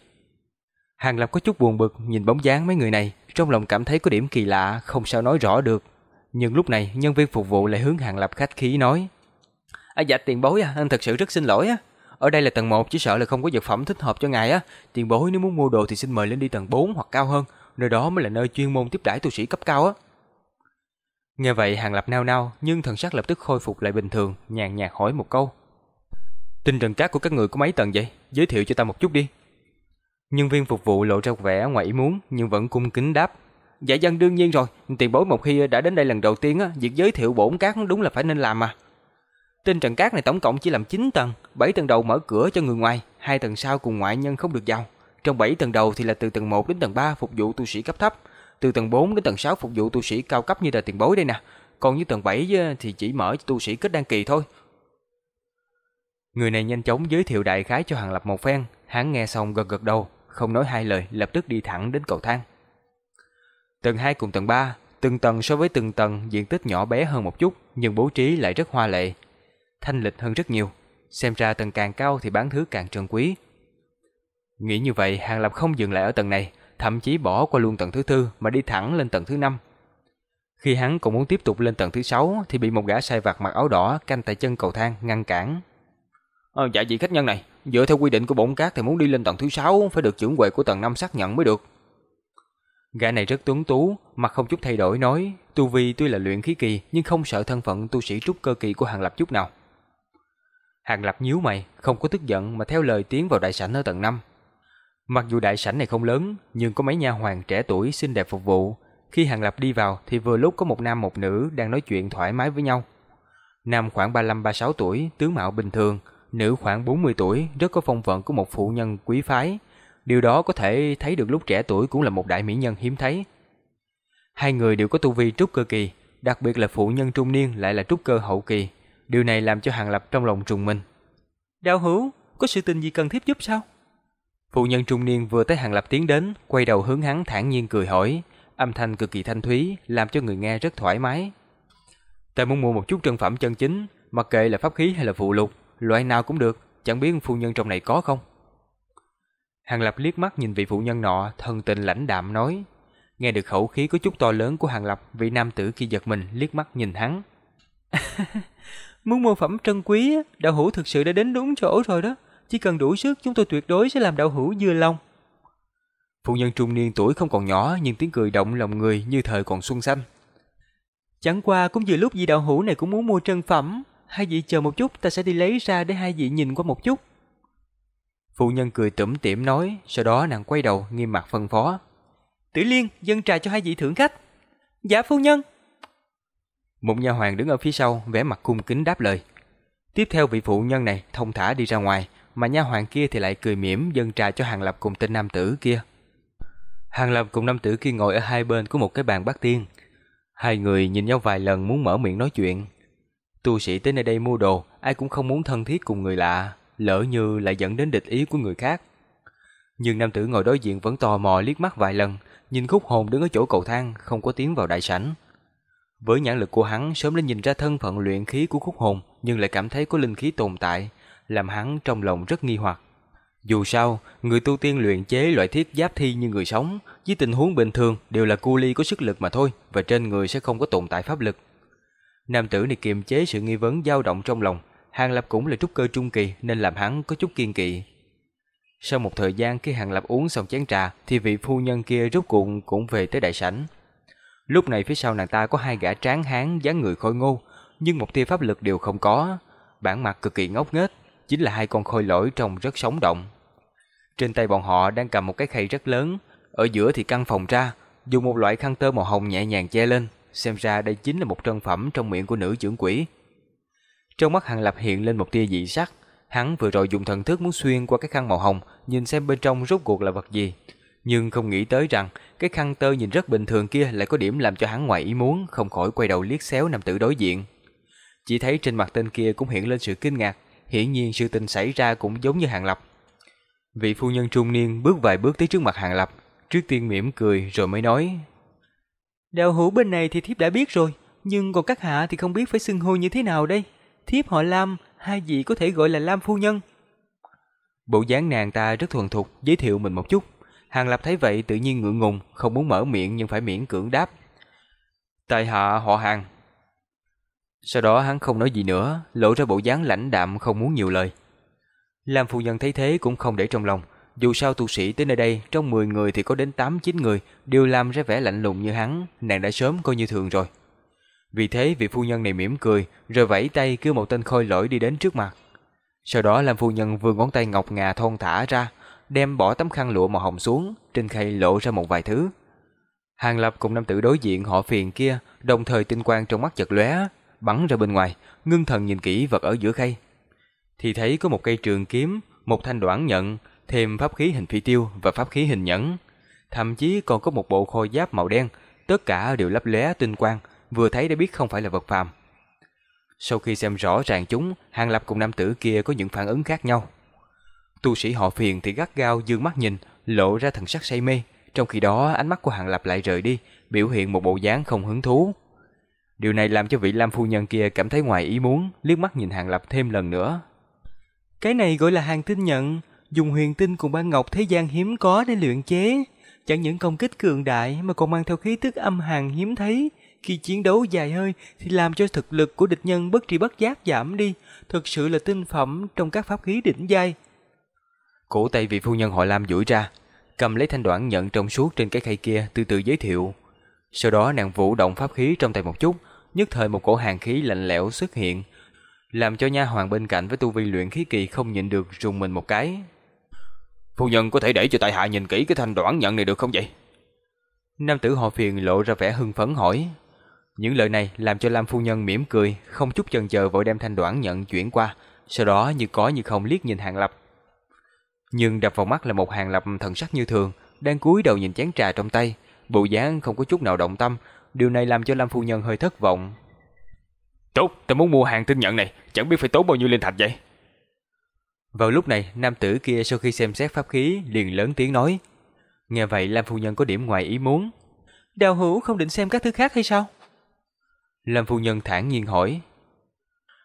Hàng Lập có chút buồn bực nhìn bóng dáng mấy người này, trong lòng cảm thấy có điểm kỳ lạ, không sao nói rõ được. Nhưng lúc này, nhân viên phục vụ lại hướng Hàng Lập khách khí nói: "À dạ tiền bối à, anh thật sự rất xin lỗi á. Ở đây là tầng 1 chỉ sợ là không có vật phẩm thích hợp cho ngài á, tiền bối nếu muốn mua đồ thì xin mời lên đi tầng 4 hoặc cao hơn, nơi đó mới là nơi chuyên môn tiếp đãi tu sĩ cấp cao á." Nghe vậy Hàng Lập nao nao, nhưng thần sắc lập tức khôi phục lại bình thường, nhàn nhạt hỏi một câu. Tinh thần cát của các người có mấy tầng vậy? Giới thiệu cho ta một chút đi. Nhân viên phục vụ lộ ra vẻ ngoài ý muốn nhưng vẫn cung kính đáp. Dạ dân đương nhiên rồi, tiền bối một khi đã đến đây lần đầu tiên á, việc giới thiệu bổn cát đúng là phải nên làm mà. Tinh trần cát này tổng cộng chỉ làm 9 tầng, 7 tầng đầu mở cửa cho người ngoài, hai tầng sau cùng ngoại nhân không được vào. Trong 7 tầng đầu thì là từ tầng 1 đến tầng 3 phục vụ tu sĩ cấp thấp, từ tầng 4 đến tầng 6 phục vụ tu sĩ cao cấp như là tiền bối đây nè. Còn như tầng 7 thì chỉ mở cho tu sĩ kết đăng kỳ thôi. Người này nhanh chóng giới thiệu đại khái cho Hàng Lập một phen, hắn nghe xong gật gật đầu, không nói hai lời, lập tức đi thẳng đến cầu thang. Tầng 2 cùng tầng 3, từng tầng so với từng tầng diện tích nhỏ bé hơn một chút, nhưng bố trí lại rất hoa lệ, thanh lịch hơn rất nhiều. Xem ra tầng càng cao thì bán thứ càng trân quý. Nghĩ như vậy, Hàng Lập không dừng lại ở tầng này, thậm chí bỏ qua luôn tầng thứ tư mà đi thẳng lên tầng thứ năm. Khi hắn còn muốn tiếp tục lên tầng thứ sáu thì bị một gã sai vặt mặc áo đỏ canh tại chân cầu thang ngăn cản. À, dạ vị khách nhân này, dựa theo quy định của bổn cát thì muốn đi lên tầng thứ sáu phải được trưởng quầy của tầng năm xác nhận mới được. Gã này rất tuấn tú, mặt không chút thay đổi nói, tu vi tuy là luyện khí kỳ nhưng không sợ thân phận tu sĩ trúc cơ kỳ của Hàng Lập chút nào. Hàng Lập nhíu mày, không có tức giận mà theo lời tiến vào đại sảnh ở tầng 5. Mặc dù đại sảnh này không lớn, nhưng có mấy nha hoàn trẻ tuổi xinh đẹp phục vụ. Khi Hàng Lập đi vào thì vừa lúc có một nam một nữ đang nói chuyện thoải mái với nhau. Nam khoảng 35-36 tuổi, tướng mạo bình thường, nữ khoảng 40 tuổi, rất có phong vận của một phụ nhân quý phái. Điều đó có thể thấy được lúc trẻ tuổi cũng là một đại mỹ nhân hiếm thấy. Hai người đều có tu vi trúc cơ kỳ, đặc biệt là phụ nhân trung niên lại là trúc cơ hậu kỳ. Điều này làm cho Hàng Lập trong lòng trùng mình. Đạo hữu, có sự tình gì cần thiếp giúp sao? Phụ nhân trung niên vừa thấy Hàng Lập tiến đến, quay đầu hướng hắn thản nhiên cười hỏi, âm thanh cực kỳ thanh thúy, làm cho người nghe rất thoải mái. Ta muốn mua một chút trân phẩm chân chính, mặc kệ là pháp khí hay là phụ lục, loại nào cũng được, chẳng biết phu nhân trong này có không. Hàng Lập liếc mắt nhìn vị phụ nhân nọ, thân tình lãnh đạm nói. Nghe được khẩu khí có chút to lớn của Hàng Lập, vị nam tử kia giật mình liếc mắt nhìn hắn. Muốn mua phẩm trân quý, đạo hữu thực sự đã đến đúng chỗ rồi đó. Chỉ cần đủ sức chúng tôi tuyệt đối sẽ làm đạo hữu dưa lòng. Phụ nhân trung niên tuổi không còn nhỏ nhưng tiếng cười động lòng người như thời còn xuân xanh. Chẳng qua cũng vừa lúc vị đạo hữu này cũng muốn mua trân phẩm. Hai vị chờ một chút ta sẽ đi lấy ra để hai vị nhìn qua một chút. Phụ nhân cười tủm tỉm nói, sau đó nàng quay đầu nghiêm mặt phân phó. Tử Liên, dân trà cho hai vị thưởng khách. Dạ phu nhân. Một nha hoàng đứng ở phía sau, vẻ mặt cung kính đáp lời. Tiếp theo vị phụ nhân này thông thả đi ra ngoài, mà nha hoàng kia thì lại cười mỉm dâng trà cho Hàng Lập cùng tên nam tử kia. Hàng Lập cùng nam tử kia ngồi ở hai bên của một cái bàn bát tiên. Hai người nhìn nhau vài lần muốn mở miệng nói chuyện. Tu sĩ tới nơi đây mua đồ, ai cũng không muốn thân thiết cùng người lạ, lỡ như lại dẫn đến địch ý của người khác. Nhưng nam tử ngồi đối diện vẫn tò mò liếc mắt vài lần, nhìn khúc hồn đứng ở chỗ cầu thang, không có tiến vào đại sảnh. Với nhãn lực của hắn sớm đã nhìn ra thân phận luyện khí của khúc hồn, nhưng lại cảm thấy có linh khí tồn tại, làm hắn trong lòng rất nghi hoặc. Dù sao, người tu tiên luyện chế loại thiết giáp thi như người sống, với tình huống bình thường đều là cu ly có sức lực mà thôi, và trên người sẽ không có tồn tại pháp lực. Nam tử này kiềm chế sự nghi vấn dao động trong lòng, Hàng Lập cũng là trúc cơ trung kỳ nên làm hắn có chút kiên kỵ. Sau một thời gian khi Hàng Lập uống xong chén trà thì vị phu nhân kia rốt cuộc cũng về tới đại sảnh. Lúc này phía sau nàng ta có hai gã tráng hán dáng người khôi ngô, nhưng một tia pháp lực đều không có, bản mặt cực kỳ ngốc nghếch, chính là hai con khôi lỗi trông rất sống động. Trên tay bọn họ đang cầm một cái khay rất lớn, ở giữa thì căn phòng ra, dùng một loại khăn tơ màu hồng nhẹ nhàng che lên, xem ra đây chính là một trân phẩm trong miệng của nữ trưởng quỷ. Trong mắt Hàng Lập hiện lên một tia dị sắc, hắn vừa rồi dùng thần thức muốn xuyên qua cái khăn màu hồng, nhìn xem bên trong rốt cuộc là vật gì, nhưng không nghĩ tới rằng cái khăn tơ nhìn rất bình thường kia lại có điểm làm cho hắn ngoài ý muốn, không khỏi quay đầu liếc xéo nam tử đối diện. Chỉ thấy trên mặt tên kia cũng hiện lên sự kinh ngạc, hiển nhiên sự tình xảy ra cũng giống như Hàng Lập. Vị phu nhân trung niên bước vài bước tới trước mặt Hàng Lập, trước tiên mỉm cười rồi mới nói: "Đạo hữu bên này thì thiếp đã biết rồi, nhưng còn các hạ thì không biết phải xưng hô như thế nào đây. Thiếp họ Lam, hai vị có thể gọi là Lam phu nhân." Bộ dáng nàng ta rất thuần thục, giới thiệu mình một chút. Hàng Lập thấy vậy tự nhiên ngượng ngùng, không muốn mở miệng nhưng phải miễn cưỡng đáp. Tại hạ họ Hàng. Sau đó hắn không nói gì nữa, lộ ra bộ dáng lãnh đạm không muốn nhiều lời. Lam phu nhân thấy thế cũng không để trong lòng, dù sao tu sĩ tới nơi đây, trong 10 người thì có đến 8-9 người đều làm ra vẻ lạnh lùng như hắn, nàng đã sớm coi như thường rồi. Vì thế vị phu nhân này mỉm cười, rồi vẫy tay kêu một tên khôi lỗi đi đến trước mặt. Sau đó làm phu nhân vươn ngón tay ngọc ngà thon thả ra, đem bỏ tấm khăn lụa màu hồng xuống, trên khay lộ ra một vài thứ. Hàng Lập cùng nam tử đối diện họ phiền kia, đồng thời tinh quang trong mắt chật lóe, bắn ra bên ngoài, ngưng thần nhìn kỹ vật ở giữa khay. Thì thấy có một cây trường kiếm, một thanh đoản nhận, thêm pháp khí hình phi tiêu và pháp khí hình nhẫn. Thậm chí còn có một bộ khôi giáp màu đen, tất cả đều lấp lóe tinh quang, vừa thấy đã biết không phải là vật phàm. Sau khi xem rõ ràng chúng, Hàng Lập cùng nam tử kia có những phản ứng khác nhau. Tu sĩ họ phiền thì gắt gao dương mắt nhìn, lộ ra thần sắc say mê, trong khi đó ánh mắt của Hàng Lập lại rời đi, biểu hiện một bộ dáng không hứng thú. Điều này làm cho vị Lam phu nhân kia cảm thấy ngoài ý muốn, liếc mắt nhìn Hàng Lập thêm lần nữa. Cái này gọi là hàng tinh nhận, dùng huyền tinh cùng ban ngọc thế gian hiếm có để luyện chế, chẳng những công kích cường đại mà còn mang theo khí tức âm hàn hiếm thấy, khi chiến đấu dài hơi thì làm cho thực lực của địch nhân bất tri bất giác giảm đi, thực sự là tinh phẩm trong các pháp khí đỉnh giai. Cổ tay vị phu nhân họ Lam duỗi ra, cầm lấy thanh đoạn nhận trong suốt trên cái khay kia từ từ giới thiệu. Sau đó nàng vũ động pháp khí trong tay một chút, nhất thời một cổ hàng khí lạnh lẽo xuất hiện, làm cho nha hoàng bên cạnh với tu vi luyện khí kỳ không nhịn được rùng mình một cái. Phu nhân có thể để cho tại hạ nhìn kỹ cái thanh đoạn nhận này được không vậy? Nam tử họ phiền lộ ra vẻ hưng phấn hỏi. Những lời này làm cho Lam phu nhân mỉm cười, không chút chần chờ vội đem thanh đoạn nhận chuyển qua, sau đó như có như không liếc nhìn Hàng Lập. Nhưng đập vào mắt là một Hàng Lập thần sắc như thường, đang cúi đầu nhìn chén trà trong tay, bộ dáng không có chút nào động tâm, điều này làm cho Lam phu nhân hơi thất vọng. Tốt, ta muốn mua hàng tin nhận này, chẳng biết phải tốn bao nhiêu linh thạch vậy. Vào lúc này, nam tử kia sau khi xem xét pháp khí liền lớn tiếng nói. Nghe vậy Lam phu nhân có điểm ngoài ý muốn. Đào hữu không định xem các thứ khác hay sao? Lam phu nhân thản nhiên hỏi.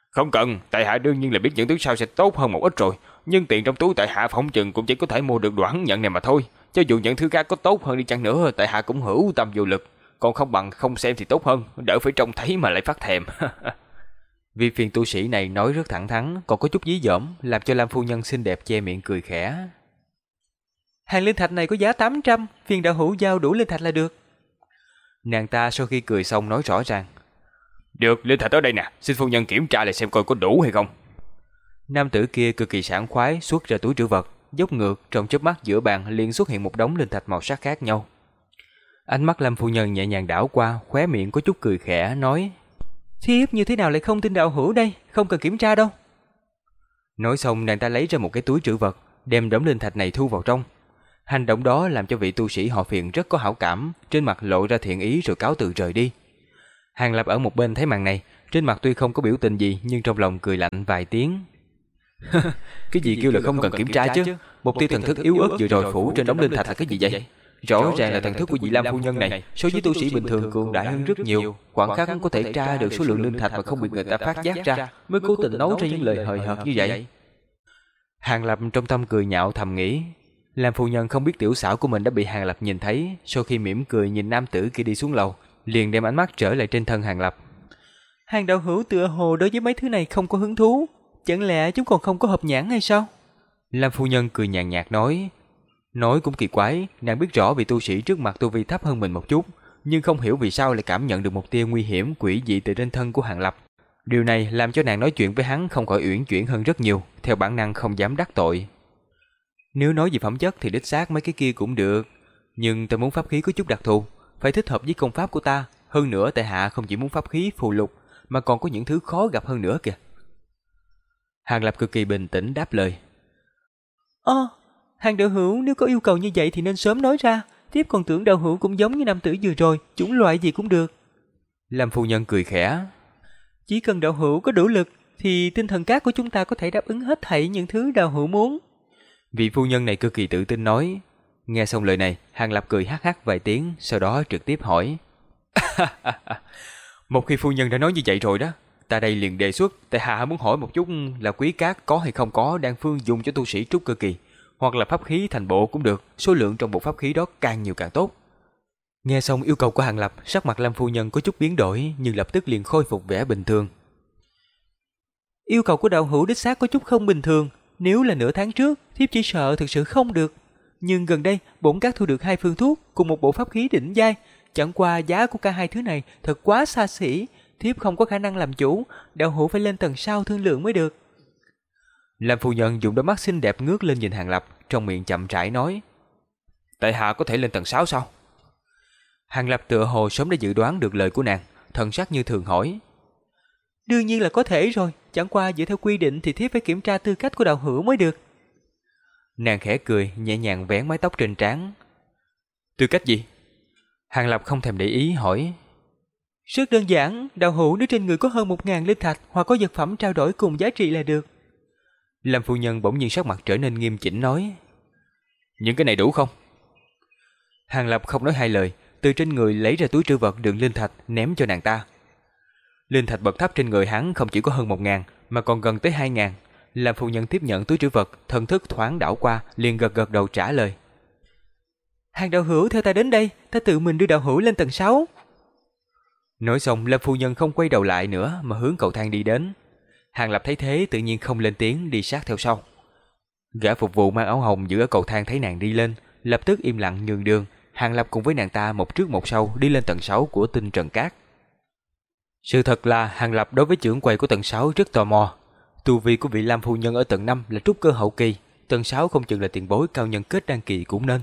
Không cần, tại hạ đương nhiên là biết những thứ sau sẽ tốt hơn một ít rồi. Nhưng tiền trong túi tại hạ phỏng chừng cũng chỉ có thể mua được đoạn nhận này mà thôi. Cho dù những thứ khác có tốt hơn đi chăng nữa, tại hạ cũng hữu tâm vô lực. Còn không bằng không xem thì tốt hơn, đỡ phải trông thấy mà lại phát thèm. Vì phiền tu sĩ này nói rất thẳng thắn, còn có chút dí dỏm, làm cho Lam phu nhân xinh đẹp che miệng cười khẽ. Hàng linh thạch này có giá 800, phiền đạo hữu giao đủ linh thạch là được. Nàng ta sau khi cười xong nói rõ ràng. Được, linh thạch ở đây nè, xin phu nhân kiểm tra lại xem coi có đủ hay không. Nam tử kia cực kỳ sảng khoái xuất ra túi trữ vật, dốc ngược trong chớp mắt giữa bàn liền xuất hiện một đống linh thạch màu sắc khác nhau. Ánh mắt Lâm phu nhân nhẹ nhàng đảo qua, khóe miệng có chút cười khẽ nói: Thiếp như thế nào lại không tin đạo hữu đây, không cần kiểm tra đâu. Nói xong nàng ta lấy ra một cái túi trữ vật, đem đống linh thạch này thu vào trong. Hành động đó làm cho vị tu sĩ họ phiền rất có hảo cảm, trên mặt lộ ra thiện ý rồi cáo từ rời đi. Hàng Lập ở một bên thấy màn này, trên mặt tuy không có biểu tình gì nhưng trong lòng cười lạnh vài tiếng. cái gì kêu là không cần kiểm tra chứ? Một tia thần thức yếu ớt vừa rồi phủ trên đống linh thạch là cái gì vậy? Rõ ràng là thần thức của vị Lam phu nhân này so với tu sĩ bình thường cường đại hơn rất nhiều. Quảng khắc có thể tra được số lượng linh thạch mà không bị người ta phát giác ra, mới cố tình nấu ra những lời hời hợt như vậy. Hàng Lập trong tâm cười nhạo thầm nghĩ, Lam phu nhân không biết tiểu xảo của mình đã bị Hàng Lập nhìn thấy, sau khi mỉm cười nhìn nam tử kia đi xuống lầu, liền đem ánh mắt trở lại trên thân Hàng Lập. Hàng đạo hữu tựa hồ đối với mấy thứ này không có hứng thú, chẳng lẽ chúng còn không có hợp nhãn hay sao? Lam phu nhân cười nhàn nhạt nói, Nói cũng kỳ quái, nàng biết rõ vị tu sĩ trước mặt tu vi thấp hơn mình một chút, nhưng không hiểu vì sao lại cảm nhận được một tia nguy hiểm quỷ dị từ trên thân của Hàng Lập. Điều này làm cho nàng nói chuyện với hắn không khỏi uyển chuyển hơn rất nhiều, theo bản năng không dám đắc tội. Nếu nói về phẩm chất thì đích xác mấy cái kia cũng được, nhưng ta muốn pháp khí có chút đặc thù, phải thích hợp với công pháp của ta, Hơn nữa tại hạ không chỉ muốn pháp khí phù lục, mà còn có những thứ khó gặp hơn nữa kìa. Hàng Lập cực kỳ bình tĩnh đáp lời. Ơ, hàng đạo hữu nếu có yêu cầu như vậy thì nên sớm nói ra. Tiếp còn tưởng đạo hữu cũng giống như nam tử vừa rồi, chủng loại gì cũng được. Lâm phu nhân cười khẽ. Chỉ cần đạo hữu có đủ lực thì tinh thần cát của chúng ta có thể đáp ứng hết thảy những thứ đạo hữu muốn. Vị phu nhân này cực kỳ tự tin nói. Nghe xong lời này, Hàng Lập cười hắc hắc vài tiếng, sau đó trực tiếp hỏi. một khi phu nhân đã nói như vậy rồi đó, ta đây liền đề xuất, tại hạ muốn hỏi một chút là quý cát có hay không có đan phương dùng cho tu sĩ trúc cơ kỳ, hoặc là pháp khí thành bộ cũng được, số lượng trong bộ pháp khí đó càng nhiều càng tốt. Nghe xong yêu cầu của Hàng Lập, sắc mặt lam phu nhân có chút biến đổi, nhưng lập tức liền khôi phục vẻ bình thường. Yêu cầu của đạo hữu đích xác có chút không bình thường, nếu là nửa tháng trước, thiếp chỉ sợ thực sự không được. Nhưng gần đây, bổn các thu được hai phương thuốc cùng một bộ pháp khí đỉnh giai, chẳng qua giá của cả hai thứ này thật quá xa xỉ, thiếp không có khả năng làm chủ, đạo hữu phải lên tầng sau thương lượng mới được. lam phu nhân dùng đôi mắt xinh đẹp ngước lên nhìn Hàng Lập, trong miệng chậm rãi nói: "Tại hạ có thể lên tầng 6 sao?" Hàng Lập tựa hồ sớm đã dự đoán được lời của nàng, thần sắc như thường hỏi: Đương nhiên là có thể rồi, chẳng qua dựa theo quy định thì thiếp phải kiểm tra tư cách của đạo hữu mới được. Nàng khẽ cười, nhẹ nhàng vén mái tóc trên trán. Tư cách gì? Hàng Lập không thèm để ý hỏi. Rất đơn giản, đạo hữu nếu trên người có hơn một ngàn linh thạch hoặc có vật phẩm trao đổi cùng giá trị là được. Lâm phu nhân bỗng nhiên sắc mặt trở nên nghiêm chỉnh nói. Những cái này đủ không? Hàng Lập không nói hai lời, từ trên người lấy ra túi trữ vật đựng linh thạch ném cho nàng ta. Linh thạch bậc thấp trên người hắn không chỉ có hơn một ngàn, mà còn gần tới hai ngàn. Làm phu nhân tiếp nhận túi trữ vật, thần thức thoáng đảo qua, liền gật gật đầu trả lời. Hàng đạo hữu theo ta đến đây, ta tự mình đưa đạo hữu lên tầng 6. Nói xong, Lâm phu nhân không quay đầu lại nữa mà hướng cầu thang đi đến. Hàng Lập thấy thế tự nhiên không lên tiếng đi sát theo sau. Gã phục vụ mang áo hồng giữ ở cầu thang thấy nàng đi lên, lập tức im lặng nhường đường. Hàng Lập cùng với nàng ta một trước một sau đi lên tầng 6 của tinh Trần Cát. Sự thật là Hàng Lập đối với trưởng quầy của tầng 6 rất tò mò. Tu vi của vị Lam phu nhân ở tầng 5 là trúc cơ hậu kỳ, tầng 6 không chừng là tiền bối cao nhân kết đăng kỳ cũng nên.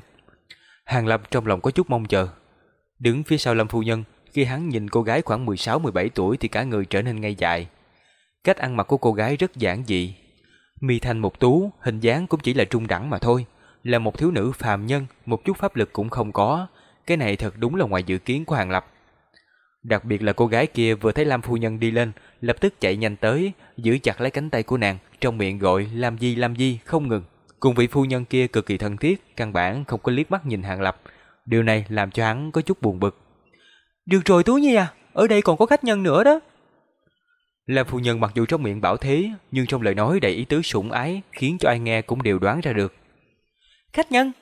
Hàng Lập trong lòng có chút mong chờ. Đứng phía sau Lam phu nhân, khi hắn nhìn cô gái khoảng 16-17 tuổi thì cả người trở nên ngây dại. Cách ăn mặc của cô gái rất giản dị. Mi thanh một tú, hình dáng cũng chỉ là trung đẳng mà thôi. Là một thiếu nữ phàm nhân, một chút pháp lực cũng không có. Cái này thật đúng là ngoài dự kiến của Hàng Lập. Đặc biệt là cô gái kia vừa thấy Lam phu nhân đi lên, lập tức chạy nhanh tới, giữ chặt lấy cánh tay của nàng, trong miệng gọi làm gì làm gì không ngừng. Cùng vị phu nhân kia cực kỳ thân thiết, căn bản không có liếc mắt nhìn Hàng Lập. Điều này làm cho hắn có chút buồn bực. Được rồi Tú Nhi à, ở đây còn có khách nhân nữa đó. Lam phu nhân mặc dù trong miệng bảo thế, nhưng trong lời nói đầy ý tứ sủng ái, khiến cho ai nghe cũng đều đoán ra được. Khách nhân?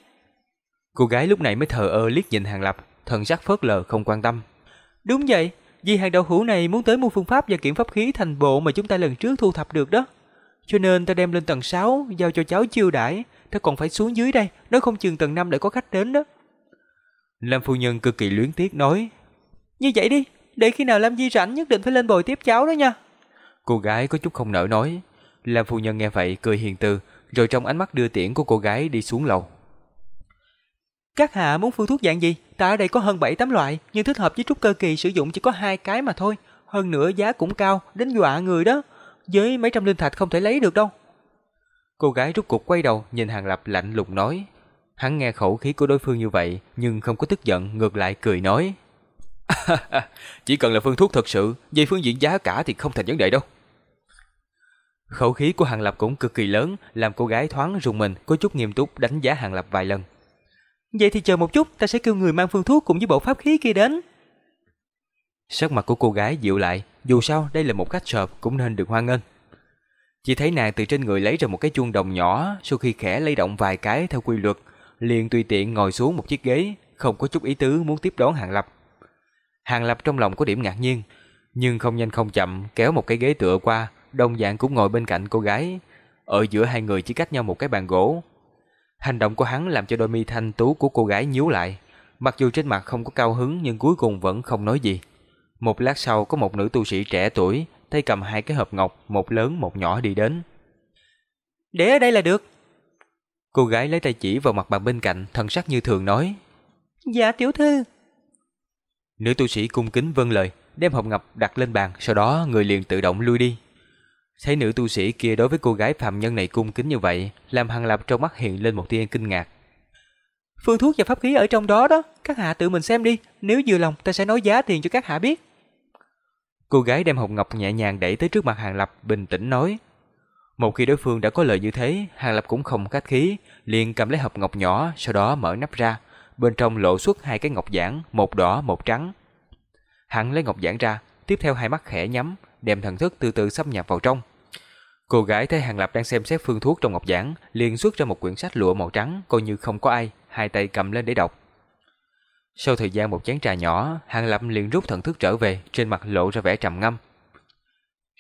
Cô gái lúc này mới thờ ơ liếc nhìn Hàng Lập, thần sắc phớt lờ không quan tâm. Đúng vậy, vì hàng đầu hữu này muốn tới mua phương pháp và kiểm pháp khí thành bộ mà chúng ta lần trước thu thập được đó. Cho nên ta đem lên tầng 6, giao cho cháu chiêu đãi, ta còn phải xuống dưới đây, nếu không chừng tầng 5 lại có khách đến đó. Lam phu nhân cực kỳ luyến tiếc nói. Như vậy đi, để khi nào Lam Di rảnh nhất định phải lên bồi tiếp cháu đó nha. Cô gái có chút không nỡ nói. Lam phu nhân nghe vậy cười hiền từ, rồi trong ánh mắt đưa tiễn của cô gái đi xuống lầu. Các hạ muốn phương thuốc dạng gì? Ta ở đây có hơn 7-8 loại, nhưng thích hợp với trúc cơ kỳ sử dụng chỉ có hai cái mà thôi. Hơn nữa giá cũng cao, đến dọa người đó. Với mấy trăm linh thạch không thể lấy được đâu. Cô gái rút cục quay đầu nhìn Hàng Lập lạnh lùng nói. Hắn nghe khẩu khí của đối phương như vậy, nhưng không có tức giận, ngược lại cười nói. Chỉ cần là phương thuốc thật sự, về phương diện giá cả thì không thành vấn đề đâu. Khẩu khí của Hàng Lập cũng cực kỳ lớn, làm cô gái thoáng rùng mình, có chút nghiêm túc đánh giá Hàng Lập vài lần. Vậy thì chờ một chút, ta sẽ kêu người mang phương thuốc cùng với bộ pháp khí kia đến. Sắc mặt của cô gái dịu lại, dù sao đây là một khách sợp cũng nên được hoan nghênh. Chỉ thấy nàng từ trên người lấy ra một cái chuông đồng nhỏ, sau khi khẽ lay động vài cái theo quy luật, liền tùy tiện ngồi xuống một chiếc ghế, không có chút ý tứ muốn tiếp đón Hàng Lập. Hàng Lập trong lòng có điểm ngạc nhiên, nhưng không nhanh không chậm kéo một cái ghế tựa qua, đồng dạng cũng ngồi bên cạnh cô gái. Ở giữa hai người chỉ cách nhau một cái bàn gỗ, Hành động của hắn làm cho đôi mi thanh tú của cô gái nhíu lại. Mặc dù trên mặt không có cao hứng nhưng cuối cùng vẫn không nói gì. Một lát sau có một nữ tu sĩ trẻ tuổi, tay cầm hai cái hộp ngọc, một lớn một nhỏ đi đến. Để ở đây là được. Cô gái lấy tay chỉ vào mặt bàn bên cạnh, thần sắc như thường nói. Dạ tiểu thư. Nữ tu sĩ cung kính vâng lời, đem hộp ngọc đặt lên bàn, sau đó người liền tự động lui đi. Thấy nữ tu sĩ kia đối với cô gái phàm nhân này cung kính như vậy, làm Hàng Lập trong mắt hiện lên một tia kinh ngạc. Phương thuốc và pháp khí ở trong đó đó, các hạ tự mình xem đi, nếu vừa lòng ta sẽ nói giá tiền cho các hạ biết. Cô gái đem hộp ngọc nhẹ nhàng đẩy tới trước mặt Hàng Lập, bình tĩnh nói. Một khi đối phương đã có lời như thế, Hàng Lập cũng không khách khí, liền cầm lấy hộp ngọc nhỏ, sau đó mở nắp ra. Bên trong lộ xuất hai cái ngọc giản, một đỏ, một trắng. Hắn lấy ngọc giản ra, tiếp theo hai mắt khẽ nhắm, đem thần thức từ từ xâm nhập vào trong. Cô gái thấy Hàng Lập đang xem xét phương thuốc trong ngọc giản, liền xuất ra một quyển sách lụa màu trắng, coi như không có ai, hai tay cầm lên để đọc. Sau thời gian một chén trà nhỏ, Hàng Lập liền rút thần thức trở về, trên mặt lộ ra vẻ trầm ngâm.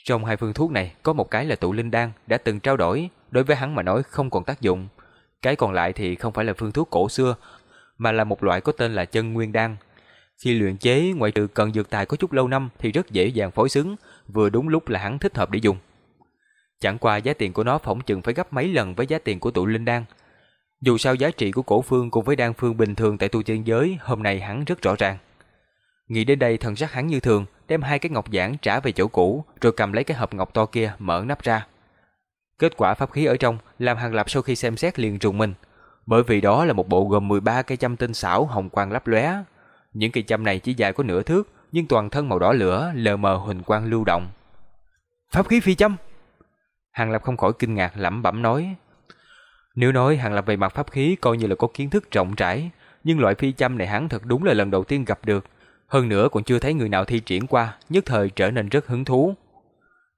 Trong hai phương thuốc này, có một cái là tụ linh đan đã từng trao đổi, đối với hắn mà nói không còn tác dụng. Cái còn lại thì không phải là phương thuốc cổ xưa, mà là một loại có tên là chân nguyên đan. Khi luyện chế, ngoại trừ cần dược tài có chút lâu năm thì rất dễ dàng phối xứng, vừa đúng lúc là hắn thích hợp để dùng. Chẳng qua giá tiền của nó phỏng chừng phải gấp mấy lần với giá tiền của tụ linh đan. Dù sao giá trị của cổ phương cùng với đan phương bình thường tại tu chân giới hôm nay hắn rất rõ ràng. Nghĩ đến đây thần sắc hắn như thường, đem hai cái ngọc giản trả về chỗ cũ, rồi cầm lấy cái hộp ngọc to kia mở nắp ra. Kết quả pháp khí ở trong làm Hàng Lập sau khi xem xét liền rùng mình, bởi vì đó là một bộ gồm 13 cây châm tinh xảo hồng quang lấp lóe. Những cây châm này chỉ dài có nửa thước, nhưng toàn thân màu đỏ lửa, lờ mờ huỳnh quang lưu động. Pháp khí phi châm. Hàng Lập không khỏi kinh ngạc lẩm bẩm nói. Nếu nói Hàng Lập về mặt pháp khí coi như là có kiến thức rộng rãi, nhưng loại phi châm này hắn thật đúng là lần đầu tiên gặp được. Hơn nữa còn chưa thấy người nào thi triển qua, nhất thời trở nên rất hứng thú.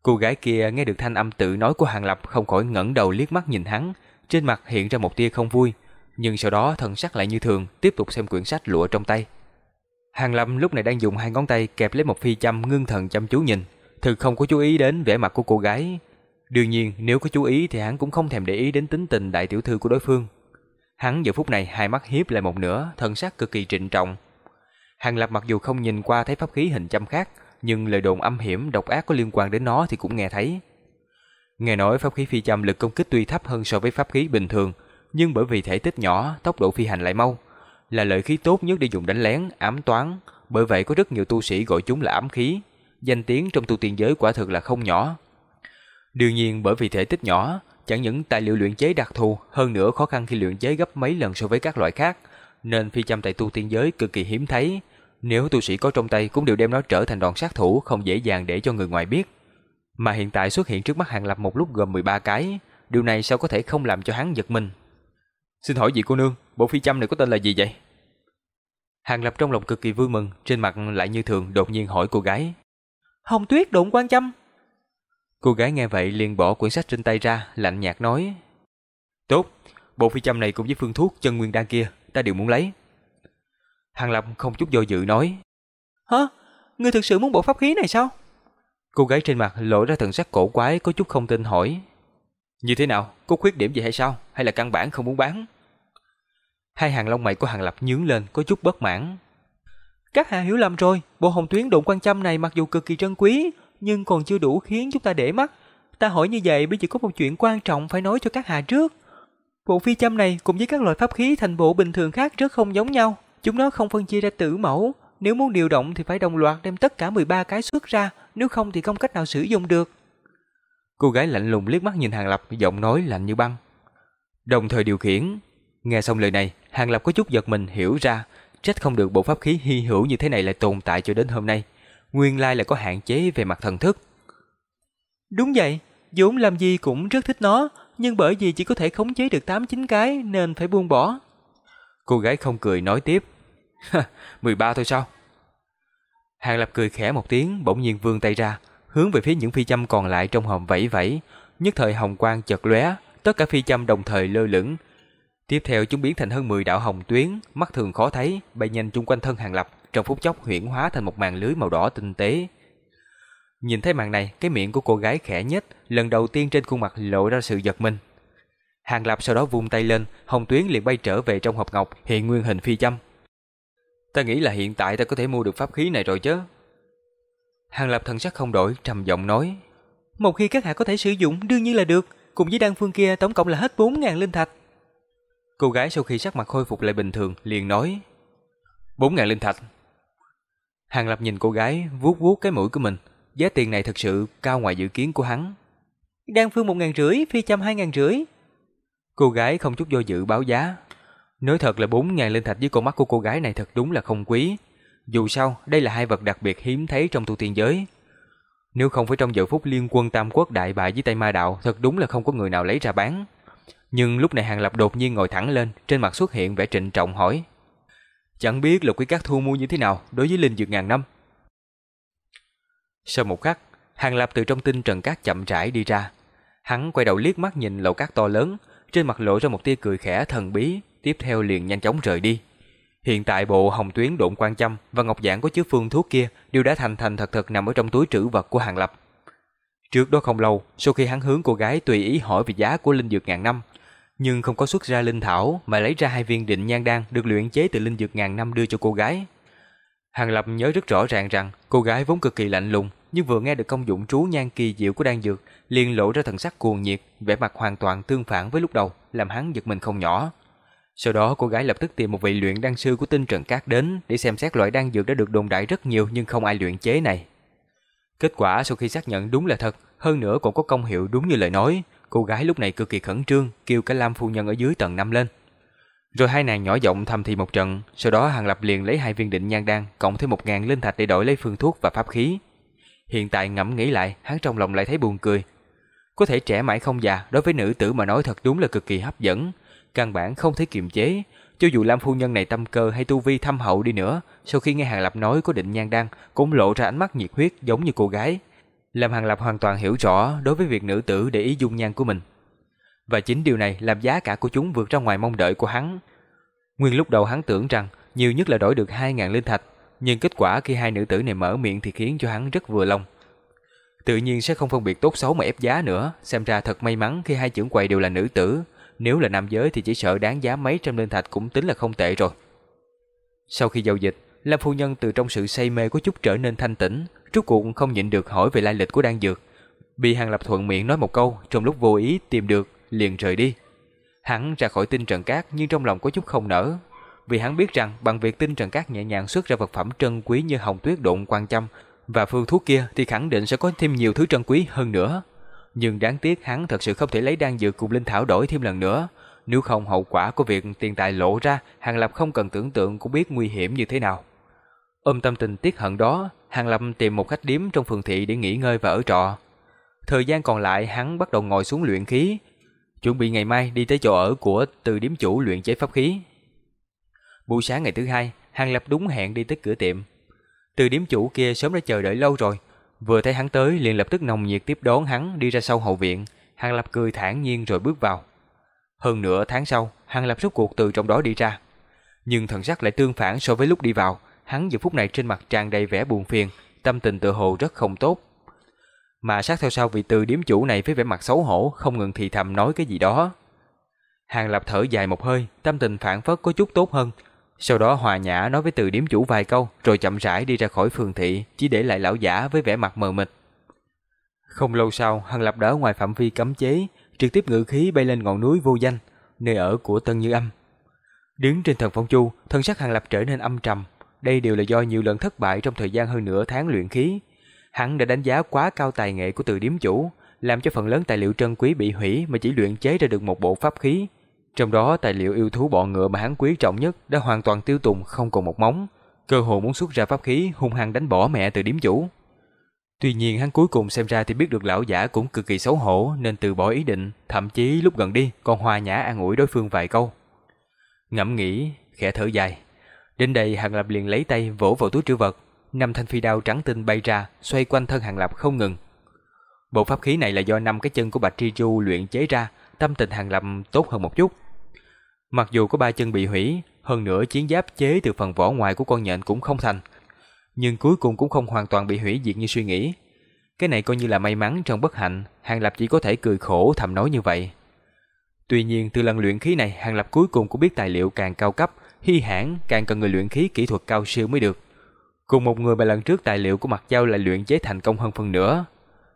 Cô gái kia nghe được thanh âm tự nói của Hàng Lập không khỏi ngẩng đầu liếc mắt nhìn hắn, trên mặt hiện ra một tia không vui, nhưng sau đó thần sắc lại như thường, tiếp tục xem quyển sách lụa trong tay. Hàng Lập lúc này đang dùng hai ngón tay kẹp lấy một phi châm ngưng thần chăm chú nhìn, thực không có chú ý đến vẻ mặt của cô gái. Đương nhiên, nếu có chú ý thì hắn cũng không thèm để ý đến tính tình đại tiểu thư của đối phương. Hắn giờ phút này hai mắt hiếp lại một nửa, thần sắc cực kỳ trịnh trọng. Hàng Lập mặc dù không nhìn qua thấy pháp khí hình châm khác, nhưng lời đồn âm hiểm độc ác có liên quan đến nó thì cũng nghe thấy. Nghe nói pháp khí phi châm lực công kích tuy thấp hơn so với pháp khí bình thường, nhưng bởi vì thể tích nhỏ, tốc độ phi hành lại mau, là lợi khí tốt nhất để dùng đánh lén, ám toán, bởi vậy có rất nhiều tu sĩ gọi chúng là ám khí, danh tiếng trong tu tiên giới quả thực là không nhỏ. Đương nhiên bởi vì thể tích nhỏ, chẳng những tài liệu luyện chế đặc thù, hơn nữa khó khăn khi luyện chế gấp mấy lần so với các loại khác, nên phi châm tại tu tiên giới cực kỳ hiếm thấy. Nếu tu sĩ có trong tay cũng đều đem nó trở thành đòn sát thủ không dễ dàng để cho người ngoài biết. Mà hiện tại xuất hiện trước mắt Hàng Lập một lúc gồm 13 cái, điều này sao có thể không làm cho hắn giật mình. Xin hỏi vị cô nương, bộ phi châm này có tên là gì vậy? Hàng Lập trong lòng cực kỳ vui mừng, trên mặt lại như thường đột nhiên hỏi cô gái. Hồng tuyết độn quan châm. Cô gái nghe vậy liền bỏ quyển sách trên tay ra, lạnh nhạt nói. Tốt, bộ phi châm này cùng với phương thuốc chân nguyên đan kia, ta đều muốn lấy. Hàng Lập không chút do dự nói. Hả? Ngươi thực sự muốn bộ pháp khí này sao? Cô gái trên mặt lộ ra thần sắc cổ quái có chút không tin hỏi. Như thế nào? Có khuyết điểm gì hay sao? Hay là căn bản không muốn bán? Hai hàng lông mày của Hàng Lập nhướng lên có chút bất mãn. Các hạ hiểu lầm rồi, bộ hồng tuyến độn quan châm này mặc dù cực kỳ trân quý, nhưng còn chưa đủ khiến chúng ta để mắt. Ta hỏi như vậy bởi vì có một chuyện quan trọng phải nói cho các hạ trước. Bộ phi châm này cùng với các loại pháp khí thành bộ bình thường khác rất không giống nhau. Chúng nó không phân chia ra tử mẫu. Nếu muốn điều động thì phải đồng loạt đem tất cả 13 cái xuất ra, nếu không thì không cách nào sử dụng được. Cô gái lạnh lùng liếc mắt nhìn Hàng Lập, giọng nói lạnh như băng. Đồng thời điều khiển. Nghe xong lời này, Hàng Lập có chút giật mình hiểu ra, trách không được bộ pháp khí hy hữu như thế này lại tồn tại cho đến hôm nay. Nguyên lai là có hạn chế về mặt thần thức. Đúng vậy, vốn làm gì cũng rất thích nó, nhưng bởi vì chỉ có thể khống chế được 8-9 cái nên phải buông bỏ. Cô gái không cười nói tiếp. 13 thôi sao? Hàng Lập cười khẽ một tiếng, bỗng nhiên vươn tay ra, hướng về phía những phi châm còn lại trong hòm vẫy vẫy, nhất thời hồng quang chợt lóe, tất cả phi châm đồng thời lơ lửng. Tiếp theo chúng biến thành hơn 10 đạo hồng tuyến, mắt thường khó thấy, bay nhanh chung quanh thân Hàng Lập, trong phút chốc huyễn hóa thành một màn lưới màu đỏ tinh tế. Nhìn thấy màn này, cái miệng của cô gái khẽ nhất, lần đầu tiên trên khuôn mặt lộ ra sự giật mình. Hàng Lập sau đó vung tay lên, hồng tuyến liền bay trở về trong hộp ngọc, hiện nguyên hình phi châm. Ta nghĩ là hiện tại ta có thể mua được pháp khí này rồi chứ. Hàng Lập thần sắc không đổi, trầm giọng nói. Một khi các hạ có thể sử dụng đương nhiên là được, cùng với đan phương kia tổng cộng là hết 4.000 linh thạch. Cô gái sau khi sắc mặt khôi phục lại bình thường liền nói. 4.000 linh thạch. Hàng Lập nhìn cô gái vuốt vuốt cái mũi của mình, giá tiền này thật sự cao ngoài dự kiến của hắn. Đan phương một ngàn rưỡi, phi châm hai ngàn rưỡi. Cô gái không chút do dự báo giá. Nói thật là bốn ngàn linh thạch với con mắt của cô gái này thật đúng là không quý. Dù sao, đây là hai vật đặc biệt hiếm thấy trong tu tiên giới. Nếu không phải trong giờ phút liên quân Tam Quốc đại bại với Tây Ma Đạo, thật đúng là không có người nào lấy ra bán. Nhưng lúc này Hàng Lập đột nhiên ngồi thẳng lên, trên mặt xuất hiện vẻ trịnh trọng hỏi. Chẳng biết Lục Quý Các thu mua như thế nào đối với linh dược ngàn năm. Sau một khắc, Hàng Lập từ trong tinh trần cát chậm rãi đi ra. Hắn quay đầu liếc mắt nhìn lầu cát to lớn, trên mặt lộ ra một tia cười khẽ thần bí, tiếp theo liền nhanh chóng rời đi. Hiện tại bộ hồng tuyến độn quan châm và ngọc giản có chứa phương thuốc kia đều đã thành thành thật thật nằm ở trong túi trữ vật của Hàng Lập. Trước đó không lâu, sau khi hắn hướng cô gái tùy ý hỏi về giá của linh dược ngàn năm, nhưng không có xuất ra linh thảo mà lấy ra hai viên định nhan đan được luyện chế từ linh dược ngàn năm đưa cho cô gái. Hàng Lập nhớ rất rõ ràng rằng cô gái vốn cực kỳ lạnh lùng, nhưng vừa nghe được công dụng trú nhan kỳ diệu của đan dược, liền lộ ra thần sắc cuồng nhiệt, vẻ mặt hoàn toàn tương phản với lúc đầu, làm hắn giật mình không nhỏ. Sau đó cô gái lập tức tìm một vị luyện đan sư của tinh trần cát đến để xem xét loại đan dược đã được đồn đại rất nhiều nhưng không ai luyện chế này. Kết quả sau khi xác nhận đúng là thật, hơn nữa còn có công hiệu đúng như lời nói, cô gái lúc này cực kỳ khẩn trương, kêu cả Lam phu nhân ở dưới tầng năm lên. Rồi hai nàng nhỏ giọng thầm thì một trận, sau đó Hàng Lập liền lấy hai viên định nhan đan, cộng thêm một ngàn linh thạch để đổi lấy phương thuốc và pháp khí. Hiện tại ngẫm nghĩ lại, hắn trong lòng lại thấy buồn cười. Có thể trẻ mãi không già, đối với nữ tử mà nói thật đúng là cực kỳ hấp dẫn, căn bản không thể kiềm chế. Cho dù Lam phu nhân này tâm cơ hay tu vi thâm hậu đi nữa, sau khi nghe Hàng Lập nói có định nhan đan, cũng lộ ra ánh mắt nhiệt huyết giống như cô gái. Làm Hàng Lập hoàn toàn hiểu rõ đối với việc nữ tử để ý dung nhan của mình. Và chính điều này làm giá cả của chúng vượt ra ngoài mong đợi của hắn. Nguyên lúc đầu hắn tưởng rằng nhiều nhất là đổi được 2.000 linh thạch, nhưng kết quả khi hai nữ tử này mở miệng thì khiến cho hắn rất vừa lòng. Tự nhiên sẽ không phân biệt tốt xấu mà ép giá nữa, xem ra thật may mắn khi hai trưởng quầy đều là nữ tử, nếu là nam giới thì chỉ sợ đáng giá mấy trăm linh thạch cũng tính là không tệ rồi. Sau khi giao dịch, Lam phu nhân từ trong sự say mê có chút trở nên thanh tĩnh, rốt cuộc không nhịn được hỏi về lai lịch của đan dược. Bị Hàng Lập thuận miệng nói một câu, trong lúc vô ý tìm được, liền rời đi. Hắn ra khỏi tinh trận cát nhưng trong lòng có chút không nở, vì hắn biết rằng bằng việc tinh trận cát nhẹ nhàng xuất ra vật phẩm trân quý như hồng tuyết độn quan châm và phương thuốc kia thì khẳng định sẽ có thêm nhiều thứ trân quý hơn nữa. Nhưng đáng tiếc hắn thật sự không thể lấy đan dược cùng linh thảo đổi thêm lần nữa. Nếu không hậu quả của việc tiền tài lộ ra, Hàng Lập không cần tưởng tượng cũng biết nguy hiểm như thế nào. Ôm tâm tình tiếc hận đó, Hàng Lập tìm một khách điếm trong phường thị để nghỉ ngơi và ở trọ. Thời gian còn lại hắn bắt đầu ngồi xuống luyện khí, chuẩn bị ngày mai đi tới chỗ ở của từ điếm chủ luyện chế pháp khí. Buổi sáng ngày thứ hai, Hàng Lập đúng hẹn đi tới cửa tiệm. Từ điếm chủ kia sớm đã chờ đợi lâu rồi, vừa thấy hắn tới liền lập tức nồng nhiệt tiếp đón hắn đi ra sau hậu viện, Hàng Lập cười thản nhiên rồi bước vào. Hơn nửa tháng sau, Hàng Lập rốt cuộc từ trong đó đi ra. Nhưng thần sắc lại tương phản so với lúc đi vào, hắn giờ phút này trên mặt tràn đầy vẻ buồn phiền, tâm tình tự hồ rất không tốt. Mà sát theo sau vị từ điếm chủ này với vẻ mặt xấu hổ, không ngừng thì thầm nói cái gì đó. Hàng Lập thở dài một hơi, tâm tình phản phất có chút tốt hơn. Sau đó hòa nhã nói với từ điếm chủ vài câu, rồi chậm rãi đi ra khỏi phường thị, chỉ để lại lão giả với vẻ mặt mờ mịt. Không lâu sau, Hàng Lập đã ở ngoài phạm vi cấm chế, trực tiếp ngự khí bay lên ngọn núi vô danh, nơi ở của Tân Như Âm. Đứng trên thần phong chu, thân sắc Hàng Lập trở nên âm trầm. Đây đều là do nhiều lần thất bại trong thời gian hơn nửa tháng luyện khí. Hắn đã đánh giá quá cao tài nghệ của từ điếm chủ, làm cho phần lớn tài liệu trân quý bị hủy mà chỉ luyện chế ra được một bộ pháp khí. Trong đó tài liệu yêu thú bọ ngựa mà hắn quý trọng nhất đã hoàn toàn tiêu tùng không còn một móng, cơ hồ muốn xuất ra pháp khí hung hăng đánh bỏ mẹ từ điếm chủ. Tuy nhiên hắn cuối cùng xem ra thì biết được lão giả cũng cực kỳ xấu hổ nên từ bỏ ý định, thậm chí lúc gần đi còn hòa nhã an ủi đối phương vài câu. Ngẫm nghĩ, khẽ thở dài. Đến đây Hàng Lập liền lấy tay vỗ vào túi trữ vật, năm thanh phi đao trắng tinh bay ra, xoay quanh thân Hàng Lập không ngừng. Bộ pháp khí này là do năm cái chân của Bạch Tri Chu luyện chế ra, tâm tình Hàng Lập tốt hơn một chút. Mặc dù có ba chân bị hủy, hơn nữa chiến giáp chế từ phần vỏ ngoài của con nhện cũng không thành, nhưng cuối cùng cũng không hoàn toàn bị hủy diệt như suy nghĩ. Cái này coi như là may mắn trong bất hạnh, Hàng Lập chỉ có thể cười khổ thầm nói như vậy. Tuy nhiên từ lần luyện khí này, Hàng Lập cuối cùng cũng biết tài liệu càng cao cấp, hy hãn càng cần người luyện khí kỹ thuật cao siêu mới được. Cùng một người mà lần trước tài liệu của mặt dao lại luyện chế thành công hơn phần nữa.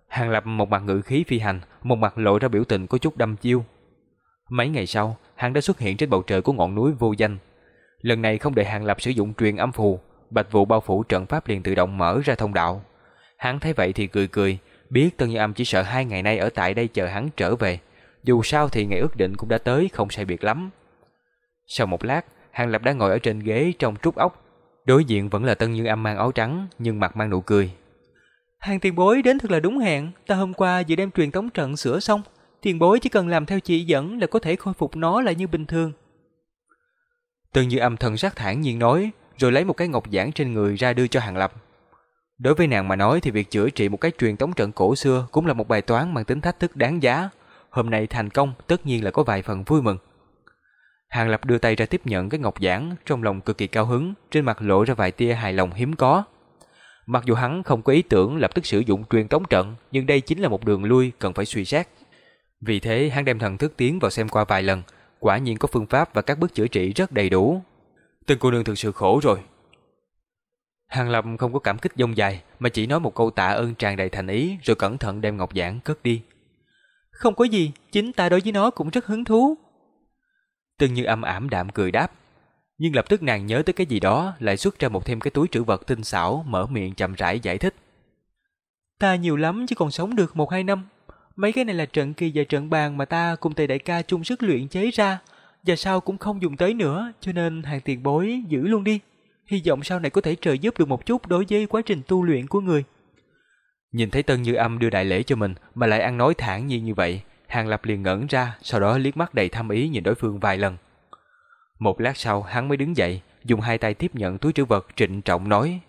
Hàng Lập một mặt ngự khí phi hành, một mặt lộ ra biểu tình có chút đâm chiêu. Mấy ngày sau, hắn đã xuất hiện trên bầu trời của ngọn núi vô danh. Lần này không để Hàng Lập sử dụng truyền âm phù, bạch vụ bao phủ trận pháp liền tự động mở ra thông đạo. Hắn thấy vậy thì cười cười, biết Tân Như Âm chỉ sợ hai ngày nay ở tại đây chờ hắn trở về. Dù sao thì ngày ước định cũng đã tới, không sai biệt lắm. Sau một lát, Hàng Lập đã ngồi ở trên ghế trong trúc ốc. Đối diện vẫn là Tân Như Âm mang áo trắng, nhưng mặt mang nụ cười. Hàng tiền bối đến thật là đúng hẹn, ta hôm qua vừa đem truyền tống trận sửa xong, tiền bối chỉ cần làm theo chỉ dẫn là có thể khôi phục nó lại như bình thường. Tân Như Âm thần sắc thản nhiên nói, rồi lấy một cái ngọc giản trên người ra đưa cho Hàng Lập. Đối với nàng mà nói thì việc chữa trị một cái truyền tống trận cổ xưa cũng là một bài toán mang tính thách thức đáng giá. Hôm nay thành công tất nhiên là có vài phần vui mừng. Hàng Lập đưa tay ra tiếp nhận cái ngọc giản, trong lòng cực kỳ cao hứng, trên mặt lộ ra vài tia hài lòng hiếm có. Mặc dù hắn không có ý tưởng lập tức sử dụng truyền tống trận, nhưng đây chính là một đường lui cần phải suy xét. Vì thế hắn đem thần thức tiến vào xem qua vài lần, quả nhiên có phương pháp và các bước chữa trị rất đầy đủ. Tên cô nương thực sự khổ rồi. Hàng Lập không có cảm kích dông dài, mà chỉ nói một câu tạ ơn tràn đầy thành ý, rồi cẩn thận đem ngọc giản cất đi. Không có gì, chính ta đối với nó cũng rất hứng thú. Từng như âm ảm đạm cười đáp. Nhưng lập tức nàng nhớ tới cái gì đó, lại xuất ra một thêm cái túi trữ vật tinh xảo, mở miệng chậm rãi giải thích. Ta nhiều lắm chứ còn sống được một hai năm. Mấy cái này là trận kỳ và trận bàn mà ta cùng tề đại ca chung sức luyện chế ra. Và sau cũng không dùng tới nữa, cho nên hàng tiền bối giữ luôn đi. Hy vọng sau này có thể trợ giúp được một chút đối với quá trình tu luyện của người. Nhìn thấy Tân Như Âm đưa đại lễ cho mình mà lại ăn nói thản nhiên như vậy, Hàng Lập liền ngẩn ra, sau đó liếc mắt đầy thâm ý nhìn đối phương vài lần. Một lát sau hắn mới đứng dậy, dùng hai tay tiếp nhận túi trữ vật trịnh trọng nói.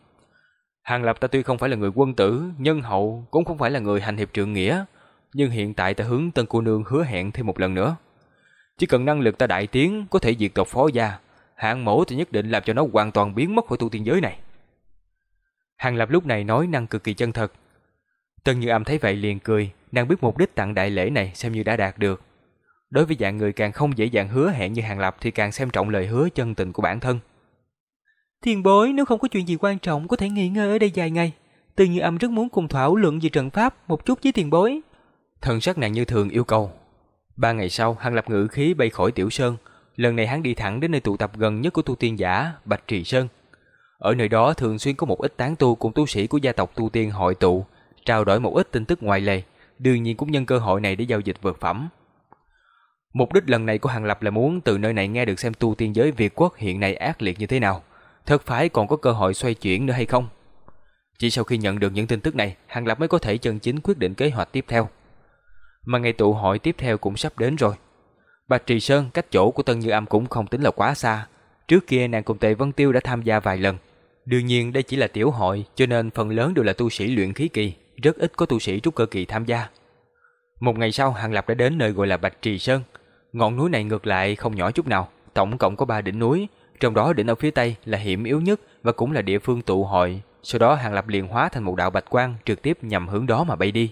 Hàng Lập ta tuy không phải là người quân tử, nhân hậu, cũng không phải là người hành hiệp trượng nghĩa, nhưng hiện tại ta hướng tân cô nương hứa hẹn thêm một lần nữa. Chỉ cần năng lực ta đại tiến, có thể diệt tộc phó gia, hạng mẫu thì nhất định làm cho nó hoàn toàn biến mất khỏi tu tiên giới này. Hàng Lập lúc này nói năng cực kỳ chân thật. Tân Như Âm thấy vậy liền cười, nàng biết mục đích tặng đại lễ này xem như đã đạt được. Đối với dạng người càng không dễ dàng hứa hẹn như Hàng Lập thì càng xem trọng lời hứa chân tình của bản thân. Tiền bối nếu không có chuyện gì quan trọng có thể nghỉ ngơi ở đây vài ngày. Từ như âm rất muốn cùng thảo luận về trận pháp một chút với tiền bối. Thần sắc nàng như thường yêu cầu. Ba ngày sau, Hàng Lập ngự khí bay khỏi Tiểu Sơn. Lần này hắn đi thẳng đến nơi tụ tập gần nhất của tu tiên giả, Bạch Trì Sơn. Ở nơi đó thường xuyên có một ít tán tu cùng tu sĩ của gia tộc tu tiên hội tụ, trao đổi một ít tin tức ngoài lề, đương nhiên cũng nhân cơ hội này để giao dịch vật phẩm. Mục đích lần này của Hàng Lập là muốn từ nơi này nghe được xem tu tiên giới Việt quốc hiện nay ác liệt như thế nào, thật phải còn có cơ hội xoay chuyển nữa hay không. Chỉ sau khi nhận được những tin tức này, Hàng Lập mới có thể chân chính quyết định kế hoạch tiếp theo. Mà ngày tụ hội tiếp theo cũng sắp đến rồi. Bạch Trì Sơn cách chỗ của Tân Như Âm cũng không tính là quá xa. Trước kia nàng cùng Tề Vân Tiêu đã tham gia vài lần. Đương nhiên đây chỉ là tiểu hội, cho nên phần lớn đều là tu sĩ luyện khí kỳ, rất ít có tu sĩ trúc cơ kỳ tham gia. Một ngày sau, Hàng Lập đã đến nơi gọi là Bạch Trì Sơn. Ngọn núi này ngược lại không nhỏ chút nào, tổng cộng có 3 đỉnh núi, trong đó đỉnh ở phía tây là hiểm yếu nhất và cũng là địa phương tụ hội. Sau đó Hàng Lập liền hóa thành một đạo bạch quang trực tiếp nhằm hướng đó mà bay đi.